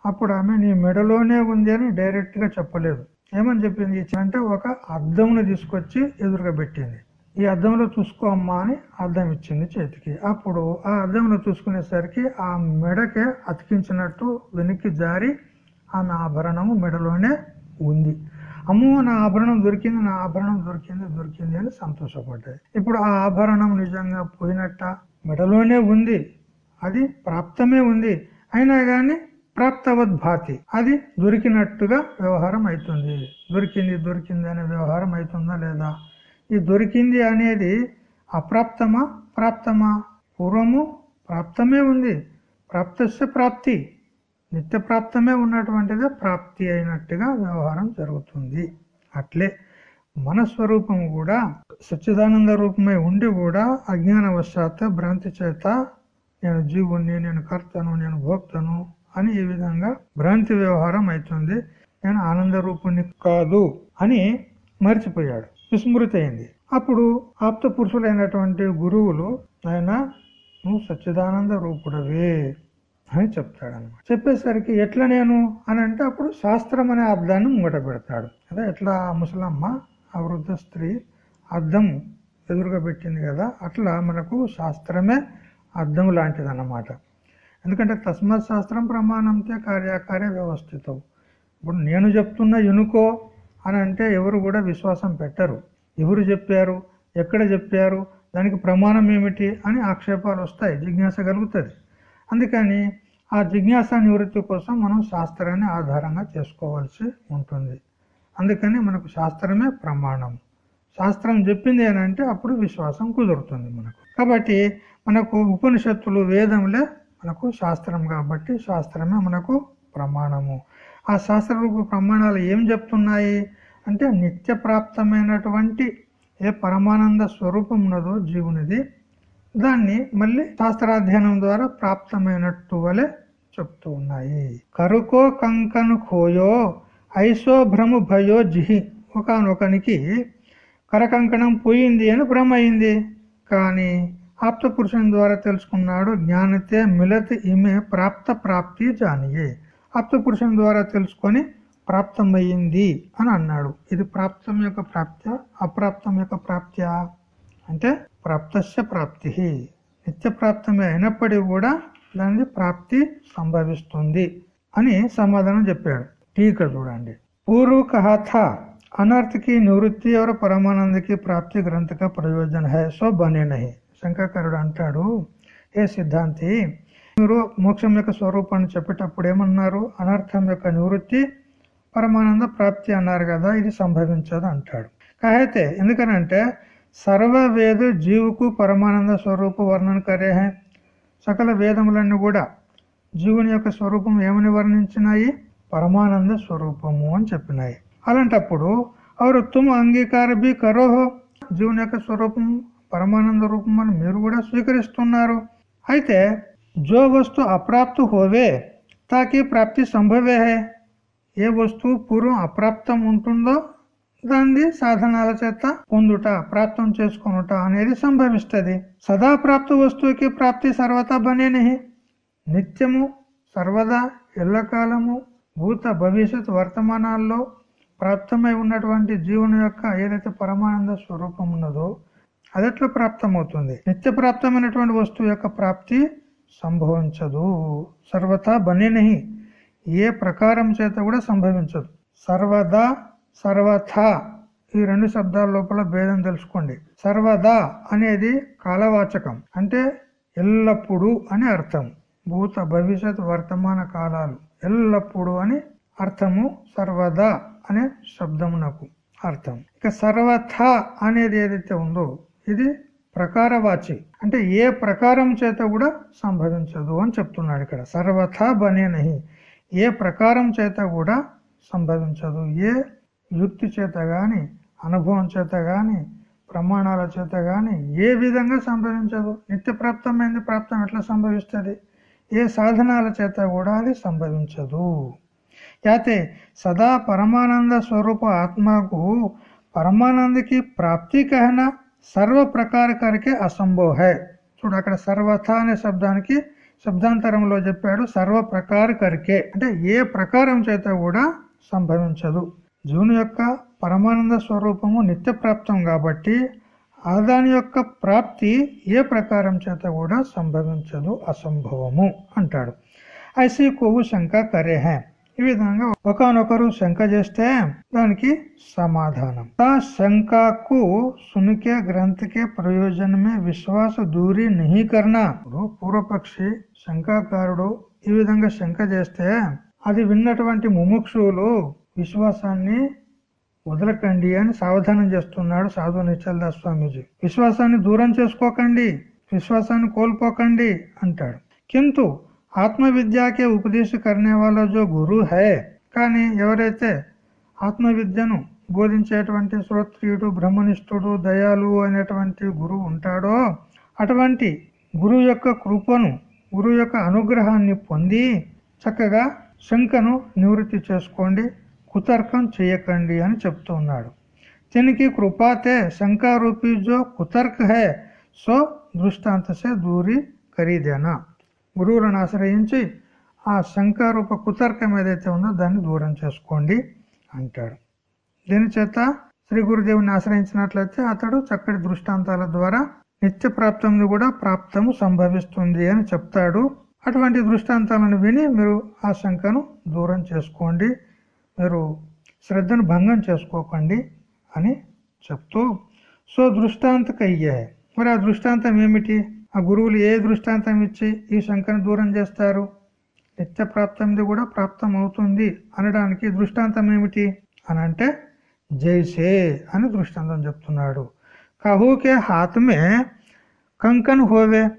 అప్పుడు ఆమె నీ మెడలోనే ఉంది అని డైరెక్ట్గా చెప్పలేదు. ఏమని చెప్పింది? అంటే ఒక అద్దంను తీసుకొచ్చి ఎదురుగా పెట్టింది. ఈ అద్దంలో చూసుకో అమ్మా అని అద్దం ఇచ్చింది చేతికి. అప్పుడు ఆ అద్దంలో చూసుకునేసరికి ఆ మెడకే అతికించినట్టు వెనక్కి జారి ఆమె ఆభరణము మెడలోనే ఉంది. అమ్మో నా ఆభరణం దొరికింది నా ఆభరణం దొరికింది దొరికింది అని సంతోషపడ్డాయి. ఇప్పుడు ఆ ఆభరణం నిజంగా పోయినట్ట? మెడలోనే ఉంది. అది ప్రాప్తమే ఉంది. అయినా గాని ప్రాప్తవద్భాతి అది దొరికినట్టుగా వ్యవహారం అవుతుంది. దొరికింది దొరికింది అనే వ్యవహారం అవుతుందా లేదా? ఈ దొరికింది అనేది అప్రాప్తమా? ప్రాప్తమా? పూర్వము ప్రాప్తమే ఉంది. ప్రాప్తస్య ప్రాప్తి. నిత్య ప్రాప్తమే ఉన్నటువంటిదే ప్రాప్తి అయినట్టుగా వ్యవహారం జరుగుతుంది. అట్లే మన కూడా సచ్చిదానంద రూపమై ఉండి కూడా అజ్ఞానవశాత్ భ్రాంతి చేత నేను జీవుణ్ణి నేను కర్తను నేను భోక్తను అని ఈ విధంగా భ్రాంతి వ్యవహారం అవుతుంది. నేను ఆనంద రూపుణ్ణి కాదు అని మర్చిపోయాడు. విస్మృతి అయింది అప్పుడు ఆప్త పురుషులైనటువంటి గురువులు ఆయన నువ్వు సచ్చిదానంద రూపుడవే అని చెప్తాడనమాట చెప్పేసరికి ఎట్లా నేను? అని అంటే అప్పుడు శాస్త్రం అనే అర్థాన్ని ముంగట పెడతాడు. అదే ఎట్లా ముసలమ్మ ఆ వృద్ధ స్త్రీ అర్థం ఎదురుగా పెట్టింది కదా అట్లా మనకు శాస్త్రమే అర్థం లాంటిది అన్నమాట ఎందుకంటే తస్మత్ శాస్త్రం ప్రమాణంతే కార్యకార్య వ్యవస్థితం. ఇప్పుడు నేను చెప్తున్న ఎనుకో అని అంటే ఎవరు కూడా విశ్వాసం పెట్టరు. ఎవరు చెప్పారు? ఎక్కడ చెప్పారు? దానికి ప్రమాణం ఏమిటి? అని ఆక్షేపాలు వస్తాయి. జిజ్ఞాస కలుగుతుంది. అందుకని ఆ జిజ్ఞాస నివృత్తి కోసం మనం శాస్త్రాన్ని ఆధారంగా చేసుకోవాల్సి ఉంటుంది. అందుకని మనకు శాస్త్రమే ప్రమాణం. శాస్త్రం చెప్పింది అని అంటే అప్పుడు విశ్వాసం కుదురుతుంది మనకు. కాబట్టి మనకు ఉపనిషత్తులు వేదములే మనకు శాస్త్రం కాబట్టి శాస్త్రమే మనకు ప్రమాణము. ఆ శాస్త్రరూప ప్రమాణాలు ఏం చెప్తున్నాయి? అంటే నిత్య ప్రాప్తమైనటువంటి ఏ పరమానంద స్వరూపం ఉన్నదో జీవునిది దాన్ని మళ్ళీ శాస్త్రాధ్యయనం ద్వారా ప్రాప్తమైనట్టు వలె చెప్తూ ఉన్నాయి. కరుకో కంకను కోయో ఐసో భ్రము భయో జిహి. ఒకనొకనికి కరకంకణం పోయింది అని భ్రమ అయింది. కానీ ఆప్త పురుషుని ద్వారా తెలుసుకున్నాడు జ్ఞానతే మిలతి ఇమే ప్రాప్త ప్రాప్తి జానియే. అప్తపురుషం ద్వారా తెలుసుకొని ప్రాప్తమయ్యింది అని అన్నాడు. ఇది ప్రాప్తం యొక్క ప్రాప్త అప్రాప్తం యొక్క ప్రాప్త్య? అంటే ప్రాప్తస్య ప్రాప్తి. నిత్య ప్రాప్తమే అయినప్పటికీ కూడా దానికి ప్రాప్తి సంభవిస్తుంది అని సమాధానం చెప్పాడు. టీక చూడండి. పూర్వకహథ అనర్థకి నివృత్తి ఎవరు పరమానందకి ప్రాప్తి గ్రంథక ప్రయోజన హే సో బనే నహి శంకరకరుడు అంటాడు ఏ సిద్ధాంతి మీరు మోక్షం యొక్క స్వరూపాన్ని చెప్పేటప్పుడు ఏమన్నారు? అనర్థం యొక్క నివృత్తి పరమానంద ప్రాప్తి అన్నారు కదా ఇది సంభవించదు అంటాడు. కాయితే ఎందుకనంటే సర్వ వేద జీవుకు పరమానంద స్వరూప వర్ణన కరేహే. సకల వేదములన్నీ కూడా జీవుని యొక్క స్వరూపం ఏమని వర్ణించినాయి? పరమానంద స్వరూపము అని చెప్పినాయి. అలాంటప్పుడు అవరు తుమ్ అంగీకార బి కరోహో. జీవుని యొక్క స్వరూపం పరమానంద రూపం అని మీరు కూడా స్వీకరిస్తున్నారు. అయితే జో వస్తు అప్రాప్తు హోవే తాకి ప్రాప్తి సంభవే హే ఏ వస్తువు పూర్వం అప్రాప్తం ఉంటుందో దాన్ని సాధనాల చేత పొందుట ప్రాప్తం చేసుకొనుట అనేది సంభవిస్తుంది సదా ప్రాప్త వస్తువుకి ప్రాప్తి సర్వతా బనేని నిత్యము సర్వదా ఎల్లకాలము భూత భవిష్యత్ వర్తమానాల్లో ప్రాప్తమై ఉన్నటువంటి జీవుని యొక్క ఏదైతే పరమానంద స్వరూపం ఉన్నదో అది ఎట్లా ప్రాప్తమవుతుంది? నిత్య ప్రాప్తమైనటువంటి వస్తువు యొక్క ప్రాప్తి సంభవించదు. సర్వతా బనేనహి ఏ ప్రకారం చేత కూడా సంభవించదు. సర్వదా సర్వథా. ఈ రెండు శబ్దాల లోపల భేదం తెలుసుకోండి. సర్వదా అనేది కాలవాచకం. అంటే ఎల్లప్పుడూ అని అర్థం. భూత భవిష్యత్ వర్తమాన కాలాలు. ఎల్లప్పుడూ అని అర్థము సర్వదా అనే శబ్దమునకు అర్థం. ఇక సర్వథ అనేది ఏదైతే ఉందో ఇది ప్రకారవాచి. అంటే ఏ ప్రకారం చేత కూడా సంభవించదు అని చెప్తున్నాడు ఇక్కడ. సర్వథా బనే నహి. ఏ ప్రకారం చేత కూడా సంభవించదు. ఏ యుక్తి చేత కానీ అనుభవం చేత కానీ ప్రమాణాల చేత కానీ ఏ విధంగా సంభవించదు? నిత్య ప్రాప్తమైంది ప్రాప్తం ఎట్లా సంభవిస్తుంది? ఏ సాధనాల చేత కూడా అది సంభవించదు. అయితే సదా పరమానంద స్వరూప ఆత్మకు పరమానందకి ప్రాప్తి కహనా? సర్వ ప్రకార కరికే హై చూడు అక్కడ సర్వథ అనే శబ్దానికి శబ్దాంతరంలో చెప్పాడు సర్వ ప్రకార కరికే అంటే ఏ ప్రకారం చేత కూడా సంభవించదు. జీవుని యొక్క పరమానంద స్వరూపము నిత్యప్రాప్తం కాబట్టి ఆదాని దాని యొక్క ప్రాప్తి ఏ ప్రకారం చేత కూడా సంభవించదు అసంభవము అంటాడు. ఐసీ కొవ్వు శంక కరే హే ఈ విధంగా ఒకనొకరు శంక చేస్తే దానికి సమాధానం. ఆ శంకకు సునికే గ్రంథకే ప్రయోజనమే విశ్వాస దూరి నహి కర్నా పూర్వపక్షి శంకాకారుడు ఈ విధంగా శంక చేస్తే అది విన్నటువంటి ముముక్షువులు విశ్వాసాన్ని వదలకండి అని సావధానం చేస్తున్నాడు సాధు నిశ్చలదాస్ స్వామీజీ. విశ్వాసాన్ని దూరం చేసుకోకండి విశ్వాసాన్ని కోల్పోకండి అంటాడు. కింటు ఆత్మవిద్యకే ఉపదేశ కర్నే వాళ్ళ జో గురు హే. కానీ ఎవరైతే ఆత్మవిద్యను బోధించేటువంటి శ్రోత్రియుడు బ్రహ్మనిష్ఠుడు దయాలు అనేటువంటి గురువు ఉంటాడో అటువంటి గురువు యొక్క కృపను గురువు యొక్క అనుగ్రహాన్ని పొంది చక్కగా శంకను నివృత్తి చేసుకోండి కుతర్కం చేయకండి అని చెప్తూ ఉన్నాడు దీనికి కృపాతే శంకారూపీ జో కుతర్క్ హే. సో దృష్టాంతసే దూరి ఖరీదేనా గురువులను ఆశ్రయించి ఆ శంకారూప కుతర్కం ఏదైతే ఉందో దాన్ని దూరం చేసుకోండి అంటాడు. దీని చేత శ్రీ గురుదేవుని ఆశ్రయించినట్లయితే అతడు చక్కటి దృష్టాంతాల ద్వారా నిత్య ప్రాప్తంని కూడా ప్రాప్తము సంభవిస్తుంది అని చెప్తాడు. అటువంటి దృష్టాంతాలను విని మీరు ఆ శంకను దూరం చేసుకోండి. మీరు శ్రద్ధను భంగం చేసుకోకండి అని చెప్తూ సో దృష్టాంతకయ్యే. మరి ఆ దృష్టాంతం ఏమిటి? ఆ గురువులు ఏ దృష్టాంతం ఇచ్చి ఈ శంకను దూరం చేస్తారు? నిత్య ప్రాప్తంది కూడా ప్రాప్తం అవుతుంది అనడానికి దృష్టాంతం ఏమిటి? అని అంటే జైసే అని దృష్టాంతం చెప్తున్నాడు. కహూకే హాత్మే కంకన్ హోవే.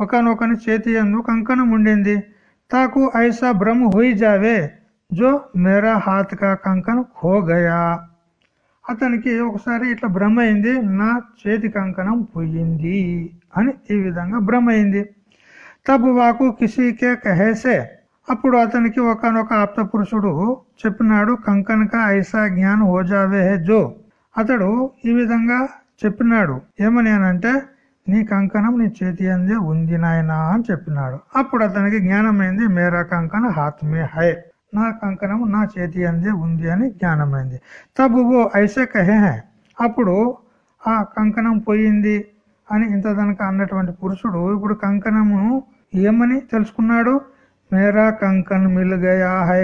ఒకనొకని చేతి ఎందు కంకణం ఉండింది తాకు ఐసా భ్రమ హోయి జావే. జో మేరా హాత్ కా కంకన్ ఖో గయా. అతనికి ఒకసారి ఇట్లా భ్రమ అయింది నా చేతి కంకణం పోయింది అని ఈ విధంగా భ్రమ అయింది తప్పు వాకు కిసికే కహేసే. అప్పుడు అతనికి ఒకనొక ఆప్త పురుషుడు చెప్పినాడు కంకణక ఐసా జ్ఞాన్ హోజావే హే జో. అతడు ఈ విధంగా చెప్పినాడు ఏమని అంటే నీ కంకణం నీ చేతి అందే ఉంది నాయనా అని చెప్పినాడు. అప్పుడు అతనికి జ్ఞానమైంది మేరా కంకణ హాత్మే హై. నా కంకణం నా చేతి అందే ఉంది అని జ్ఞానమైంది. తబుబో ఐసే కహే హై అప్పుడు ఆ కంకణం పోయింది అని ఇంత తనక అన్నటువంటి పురుషుడు ఇప్పుడు కంకణము ఏమని తెలుసుకున్నాడు? మేరా కంకణ్ మిలుగయా హే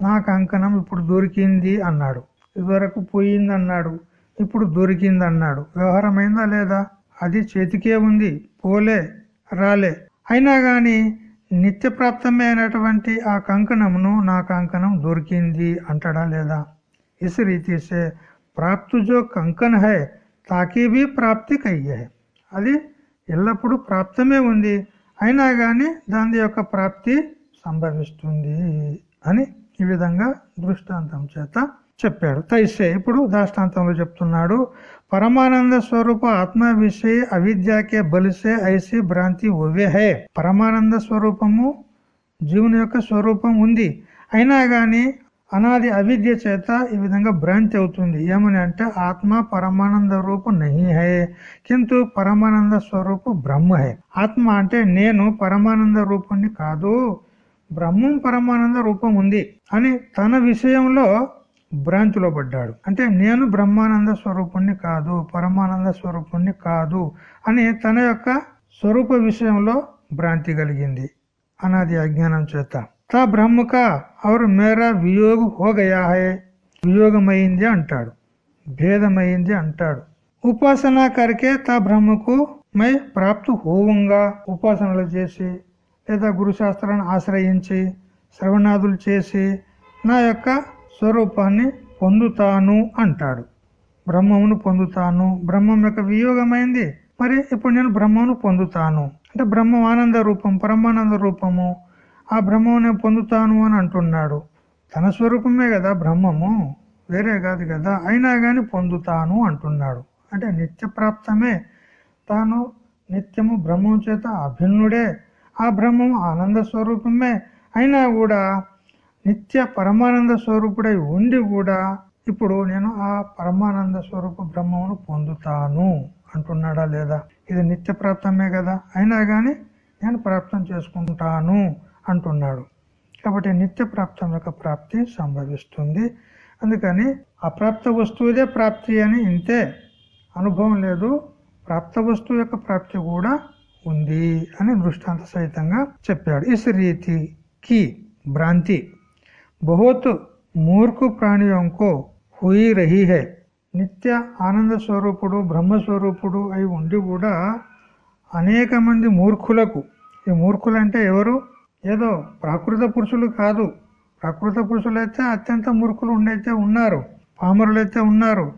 నా కంకణం ఇప్పుడు దొరికింది అన్నాడు. ఇదివరకు పోయింది అన్నాడు ఇప్పుడు దొరికింది అన్నాడు వ్యవహారమైందా లేదా? అది చేతికే ఉంది పోలే రాలే. అయినా కానీ నిత్య ఆ కంకణమును నా కంకణం దొరికింది అంటాడా లేదా? ఇస్ రీతిసే ప్రాప్తు జో కంకన్ హై తాకి భీ ప్రాప్తి కయ్యే అది ఎల్లప్పుడూ ప్రాప్తమే ఉంది. అయినా కానీ దాని యొక్క ప్రాప్తి సంభవిస్తుంది అని ఈ విధంగా దృష్టాంతం చేత చెప్పాడు. తైసే ఇప్పుడు దాష్టాంతంలో చెప్తున్నాడు. పరమానంద స్వరూప ఆత్మ విషయ అవిద్యకే బలిసే ఐసి భ్రాంతి ఓవే హే. పరమానంద స్వరూపము జీవుని యొక్క స్వరూపం ఉంది. అయినా గాని అనాది అవిద్య చేత ఈ విధంగా భ్రాంతి అవుతుంది. ఏమని అంటే ఆత్మ పరమానంద రూపు నహి హే. కింద పరమానంద స్వరూపు బ్రహ్మ హై. ఆత్మ అంటే నేను పరమానంద రూపాన్ని కాదు. బ్రహ్మం పరమానంద రూపం ఉంది అని తన విషయంలో భ్రాంతిలో పడ్డాడు. అంటే నేను బ్రహ్మానంద స్వరూపుణ్ణి కాదు పరమానంద స్వరూపుణ్ణి కాదు అని తన యొక్క స్వరూప విషయంలో భ్రాంతి కలిగింది. అన్నది అజ్ఞానం చేత. తా బ్రహ్మక అవరు మేరా వియోగ హోగయాహే వియోగమైంది అంటాడు. భేదమైంది అంటాడు. ఉపాసన కరికే తా బ్రహ్మకు మై ప్రాప్తు హోవంగా ఉపాసనలు చేసి లేదా గురుశాస్త్రాన్ని ఆశ్రయించి శ్రవణాదులు చేసి నా యొక్క స్వరూపాన్ని పొందుతాను అంటాడు. బ్రహ్మమును పొందుతాను. బ్రహ్మం యొక్క వియోగమైంది. మరి ఇప్పుడు నేను బ్రహ్మను పొందుతాను. అంటే బ్రహ్మం ఆనంద రూపం పరమానంద రూపము. ఆ బ్రహ్మం నేను పొందుతాను అని అంటున్నాడు. తన స్వరూపమే కదా బ్రహ్మము. వేరే కాదు కదా. అయినా కానీ పొందుతాను అంటున్నాడు. అంటే నిత్య ప్రాప్తమే. తాను నిత్యము బ్రహ్మం చేత అభిన్నుడే. ఆ బ్రహ్మం ఆనంద స్వరూపమే. అయినా కూడా నిత్య పరమానంద స్వరూపుడై ఉండి కూడా ఇప్పుడు నేను ఆ పరమానంద స్వరూప బ్రహ్మమును పొందుతాను. అంటున్నాడా లేదా? ఇది నిత్య ప్రాప్తమే కదా? అయినా కానీ నేను ప్రాప్తం చేసుకుంటాను అంటున్నాడు. కాబట్టి నిత్య ప్రాప్తం యొక్క ప్రాప్తి సంభవిస్తుంది. అందుకని అప్రాప్త వస్తువుదే ప్రాప్తి అని ఇంతే. అనుభవం లేదు. ప్రాప్త వస్తువు యొక్క ప్రాప్తి కూడా ఉంది అని దృష్టాంత సహితంగా చెప్పాడు. ఇస్ రీతికి భ్రాంతి బహుత్ మూర్ఖ ప్రాణియంకో హుయి రహి హై. నిత్య ఆనంద స్వరూపుడు బ్రహ్మస్వరూపుడు అయి ఉండి కూడా అనేక మంది మూర్ఖులకు. ఈ మూర్ఖులంటే ఎవరు? ఏదో ప్రాకృత పురుషులు కాదు. ప్రాకృత పురుషులైతే అత్యంత మూర్ఖులు ఉండైతే ఉన్నారు. పామరులైతే ఉన్నారు.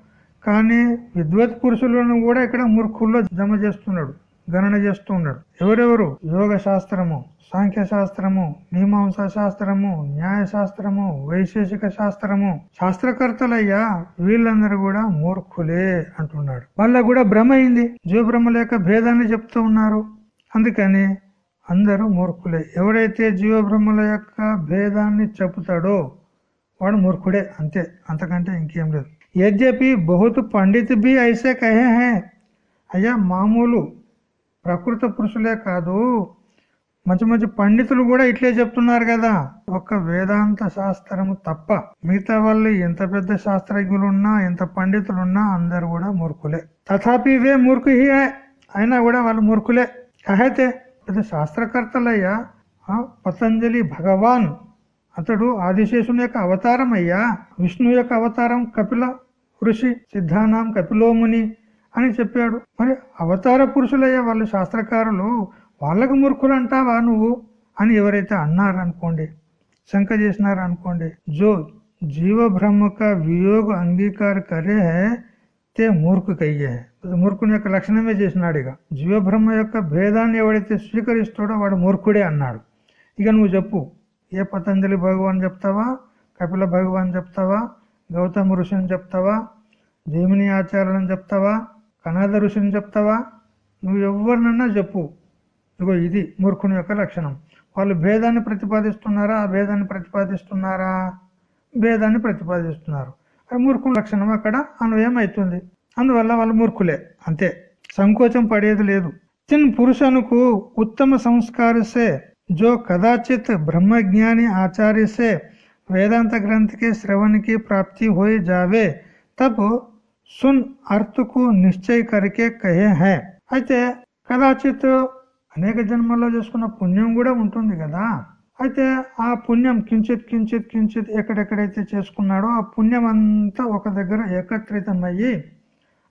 కానీ విద్వత్ పురుషులను కూడా ఇక్కడ మూర్ఖుల్లో జమ చేస్తున్నాడు. గణన చేస్తూ ఉన్నాడు. ఎవరెవరు? యోగ శాస్త్రము సాంఖ్య శాస్త్రము మీమాంసా శాస్త్రము న్యాయ శాస్త్రము వైశేషిక శాస్త్రము. శాస్త్రకర్తలయ్యా వీళ్ళందరూ కూడా మూర్ఖులే అంటున్నాడు. వాళ్ళ కూడా భ్రమ అయింది జీవభ్రమ లేక భేదాన్ని చెప్తూ ఉన్నారు. అందుకని అందరూ మూర్ఖులే. ఎవడైతే జీవభ్రమల యొక్క భేదాన్ని చెబుతాడో వాడు మూర్ఖుడే అంతే. అంతకంటే ఇంకేం లేదు. యద్యపి బహుత్ పండిత్ బి ఐసే కహే హే. అయ్యా మామూలు ప్రకృత పురుషులే కాదు. మంచి మంచి పండితులు కూడా ఇట్లే చెప్తున్నారు కదా. ఒక్క వేదాంత శాస్త్రము తప్ప మిగతా వాళ్ళు ఎంత పెద్ద శాస్త్రజ్ఞులున్నా ఎంత పండితులున్నా అందరు కూడా మూర్ఖులే. తథాపి ఇవే మూర్ఖు అయినా కూడా వాళ్ళు మూర్ఖులే. కహైతే పెద్ద శాస్త్రకర్తలయ్యా పతంజలి భగవాన్. అతడు ఆదిశేషుని యొక్క అవతారం అయ్యా విష్ణు యొక్క అవతారం కపిల ఋషి సిద్ధానాం కపిలోముని. అని చెప్పాడు. మరి అవతార పురుషులయ్యే వాళ్ళు శాస్త్రకారులు వాళ్ళకు మూర్ఖులు అంటావా నువ్వు? అని ఎవరైతే అన్నారనుకోండి శంక చేసినారనుకోండి జో జీవ బ్రహ్మ కా వియోగ అంగీకార కరే హై తే మూర్ఖు కయ్యే మూర్ఖుని యొక్క లక్షణమే చేసినాడు ఇక. జీవబ్రహ్మ యొక్క భేదాన్ని ఎవడైతే స్వీకరిస్తాడో వాడు మూర్ఖుడే అన్నాడు. ఇక నువ్వు చెప్పు ఏ పతంజలి భగవాన్ చెప్తావా? కపిల భగవాన్ చెప్తావా? గౌతమ ఋషిని చెప్తావా? జైమిని ఆచార్యులను చెప్తావా? అనాథ ఋషిని చెప్తావా? నువ్వు ఎవరినన్నా చెప్పు. ఇగో ఇది మూర్ఖుని యొక్క లక్షణం. వాళ్ళు భేదాన్ని ప్రతిపాదిస్తున్నారా? భేదాన్ని ప్రతిపాదిస్తున్నారా? భేదాన్ని ప్రతిపాదిస్తున్నారు. అది మూర్ఖుల లక్షణం అక్కడ అన్వయం అవుతుంది అందువల్ల వాళ్ళు మూర్ఖులే. అంతే. సంకోచం పడేది లేదు. తిన్ పురుషనుకు ఉత్తమ సంస్కారసే. జో కదాచిత్ బ్రహ్మజ్ఞాని ఆచార్యసే. వేదాంత గ్రంథికి శ్రవణికి ప్రాప్తి హోయి జావే. తప్పు की प्राप्ति हो जावे तब सुन अर्थ को निश्चय करके कहे हैं అయితే కదాచిత్ అనేక జన్మల్లో చేసుకున్న పుణ్యం కూడా ఉంటుంది కదా అయితే ఆ పుణ్యం కించిత్ కించిత్ కించిత్ ఎక్కడెక్కడైతే చేసుకున్నాడో ఆ పుణ్యం అంతా ఒక దగ్గర ఏకత్రితమయ్యి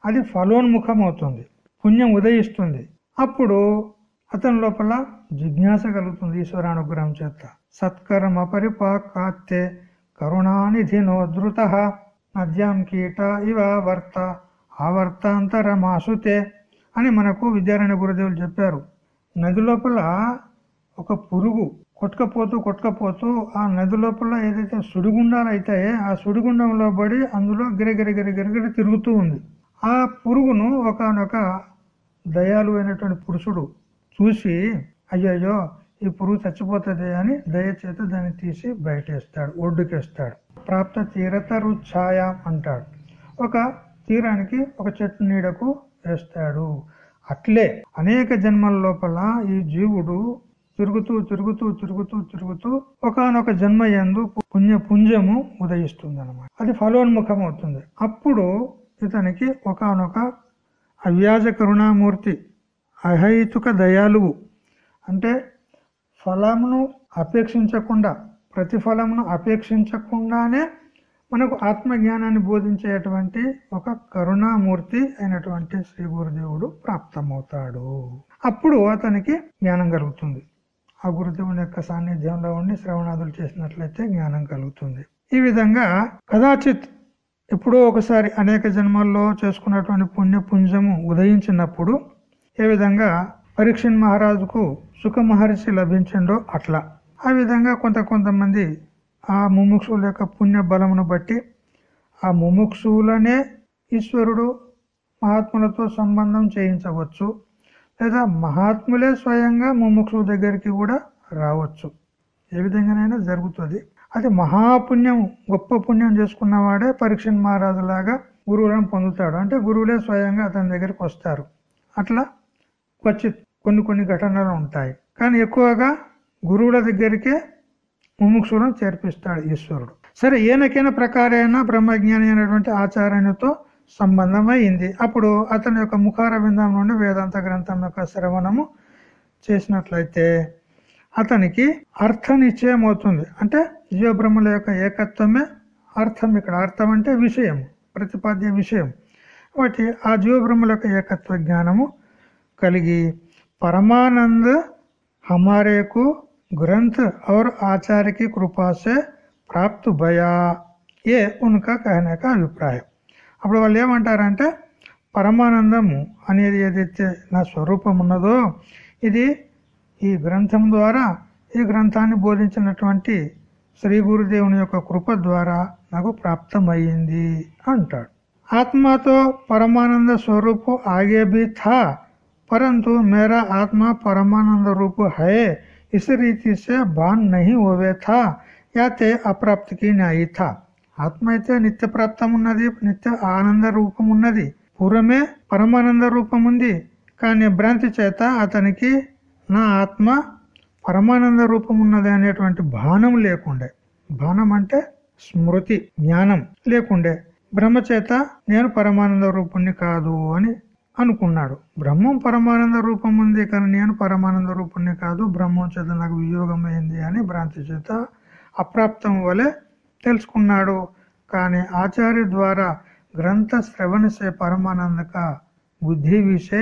అది ఫలోన్ముఖం అవుతుంది పుణ్యం ఉదయిస్తుంది అప్పుడు అతని లోపల జిజ్ఞాస కలుగుతుంది ఈశ్వరానుగ్రహం చేత సత్కర్మ పరిపాకాత్తే కరుణానిధి నోధృత నద్యాం కీట ఇవ వర్త ఆవర్తాంతరమాసుతే అని మనకు విద్యారాయణ గురుదేవులు చెప్పారు. నది లోపల ఒక పురుగు కొట్టుకపోతూ కొట్టుకపోతూ ఆ నది లోపల ఏదైతే సుడిగుండాలు అవుతాయో ఆ సుడిగుండంలో పడి అందులో గిరగిర గిరగిర తిరుగుతూ ఉంది. ఆ పురుగును ఒకనొక దయాలు అయినటువంటి పురుషుడు చూసి అయ్యయ్యో ఈ పురుగు చచ్చిపోతుంది అని దయచేత దాన్ని తీసి బయటేస్తాడు ఒడ్డుకేస్తాడు. ప్రాప్త తీరత రుఛాయ అంటాడు. ఒక తీరానికి ఒక చెట్టు నీడకు వేస్తాడు. అట్లే అనేక జన్మల లోపల ఈ జీవుడు తిరుగుతూ తిరుగుతూ తిరుగుతూ తిరుగుతూ ఒకనొక జన్మ ఎందు పుణ్య పుంజము ఉదయిస్తుంది అనమాట అది ఫలోన్ముఖం అవుతుంది అప్పుడు ఇతనికి ఒకనొక అవ్యాజ కరుణామూర్తి అహైతుక దయాలువు అంటే ఫలమును అపేక్షించకుండా ప్రతిఫలమును అపేక్షించకుండానే మనకు ఆత్మజ్ఞానాన్ని బోధించేటువంటి ఒక కరుణామూర్తి అయినటువంటి శ్రీ గురుదేవుడు ప్రాప్తమవుతాడు. అప్పుడు అతనికి జ్ఞానం కలుగుతుంది. ఆ గురుదేవుని యొక్క సాన్నిధ్యంలో ఉండి శ్రవణాదులు చేసినట్లయితే జ్ఞానం కలుగుతుంది. ఈ విధంగా కదాచిత్ ఎప్పుడో ఒకసారి అనేక జన్మల్లో చేసుకున్నటువంటి పుణ్యపుంజము ఉదయించినప్పుడు ఏ విధంగా పరీక్షణ్ మహారాజుకు సుఖ మహర్షి లభించిండో అట్లా. ఆ విధంగా కొంత కొంతమంది ఆ ముముక్షువుల యొక్క పుణ్య బలమును బట్టి ఆ ముముక్షువులనే ఈశ్వరుడు మహాత్ములతో సంబంధం చేయించవచ్చు లేదా మహాత్ములే స్వయంగా ముముక్షువు దగ్గరికి కూడా రావచ్చు. ఏ విధంగానైనా జరుగుతుంది. అది మహాపుణ్యం గొప్ప పుణ్యం చేసుకున్నవాడే పరీక్ష మహారాజు లాగా గురువులను పొందుతాడు. అంటే గురువులే స్వయంగా అతని దగ్గరికి వస్తారు. అట్లా క్వచిత్ కొన్ని కొన్ని ఘటనలు ఉంటాయి. కానీ ఎక్కువగా గురువుల దగ్గరికే ముముక్షులను చేర్పిస్తాడు ఈశ్వరుడు. సరే ఈయనకైనా ప్రకారైన బ్రహ్మజ్ఞాని అయినటువంటి ఆచార్యునితో సంబంధం అయింది అప్పుడు అతని యొక్క ముఖార విందం నుండి వేదాంత గ్రంథం యొక్క శ్రవణము చేసినట్లయితే అతనికి అర్థ నిశ్చయం అవుతుంది అంటే జీవబ్రహ్మల యొక్క ఏకత్వమే అర్థం. ఇక్కడ అర్థం అంటే విషయం ప్రతిపాద్య విషయం. కాబట్టి ఆ జీవబ్రహ్మల యొక్క ఏకత్వ జ్ఞానము కలిగి परमानंद हमारे को ग्रंथ और आचार्य की कृपा से ప్రాప్త భయా ఏ ఉనక కహనే కా అభిప్రాయం అప్పుడు వాళ్ళు ఏమంటారంటే పరమానందము అనేది ఏదైతే నా స్వరూపం ఉన్నదో ఇది ఈ గ్రంథం ద్వారా ఈ గ్రంథాన్ని బోధించినటువంటి శ్రీ గురుదేవుని యొక్క కృప ద్వారా నాకు ప్రాప్తమయ్యింది అంటాడు ఆత్మతో పరమానంద స్వరూపు ఆగే భీ థా परंतु मेरा आत्मा परमानंद रूप है इस रीति से भान नहीं होवे था या ते అప్రాప్తి की న్యాయి था ఆత్మ అయితే నిత్య ప్రాప్తం ఉన్నది నిత్య ఆనంద రూపం ఉన్నది పూర్వమే పరమానంద రూపం ఉంది కానీ భ్రాంతి చేత అతనికి నా ఆత్మ పరమానంద రూపం ఉన్నది అనేటువంటి భానం లేకుండే భానం అంటే స్మృతి జ్ఞానం లేకుండే బ్రహ్మ చేత నేను పరమానంద రూపుణ్ణి కాదు అని అనుకున్నాడు. బ్రహ్మం పరమానంద రూపం ఉంది కానీ నేను పరమానంద రూపాన్ని కాదు బ్రహ్మం చేత నాకు వియోగమైంది అని భ్రాంతి చేత అప్రాప్తం వలె తెలుసుకున్నాడు. కానీ ఆచార్య ద్వారా గ్రంథ శ్రవణసే పరమానందక బుద్ధి విషే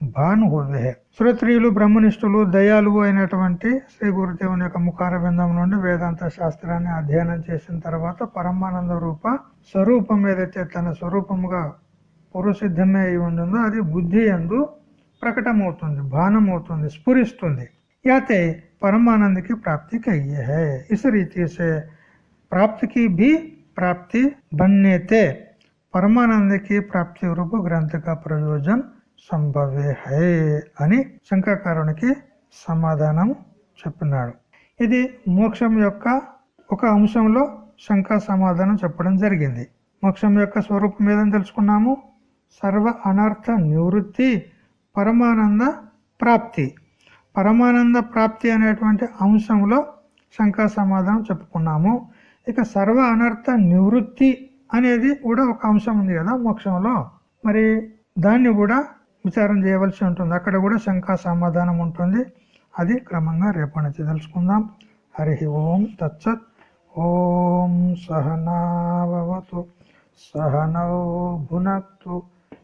భాన్ హోవే శ్రోత్రియులు బ్రహ్మనిష్ఠులు దయాలు అయినటువంటి శ్రీ గురుదేవుని యొక్క ముఖారబిందం నుండి వేదాంత శాస్త్రాన్ని అధ్యయనం చేసిన తర్వాత పరమానంద రూప స్వరూపం ఏదైతే తన స్వరూపముగా పురుషిద్ధమే అయి ఉంటుందో అది బుద్ధి ఎందు ప్రకటమవుతుంది భానమవుతుంది స్ఫురిస్తుంది యాతే परमानंद की प्राप्ति कही है इस रीति से प्राप्त की भी प्राप्ति बनने थे परमानंद की प्राप्ति रूप ग्रंथ का प्रयोजन సంభవే హే అని శంకాకారునికి సమాధానం చెప్పినాడు ఇది మోక్షం యొక్క ఒక అంశంలో శంకా సమాధానం చెప్పడం జరిగింది మోక్షం యొక్క స్వరూపం ఏదని తెలుసుకున్నాము సర్వ అనర్థ నివృత్తి పరమానంద ప్రాప్తి. పరమానంద ప్రాప్తి అనేటువంటి అంశంలో శంకా సమాధానం చెప్పుకున్నాము. ఇక సర్వ అనర్థ నివృత్తి అనేది కూడా ఒక అంశం ఉంది కదా మోక్షంలో. మరి దాన్ని కూడా విచారం చేయవలసి ఉంటుంది. అక్కడ కూడా శంకా సమాధానం ఉంటుంది. అది క్రమంగా రేపటి తెలుసుకుందాం. హరి ఓం తచ్చత్ ఓం సహనావతు సహనో భునక్తు.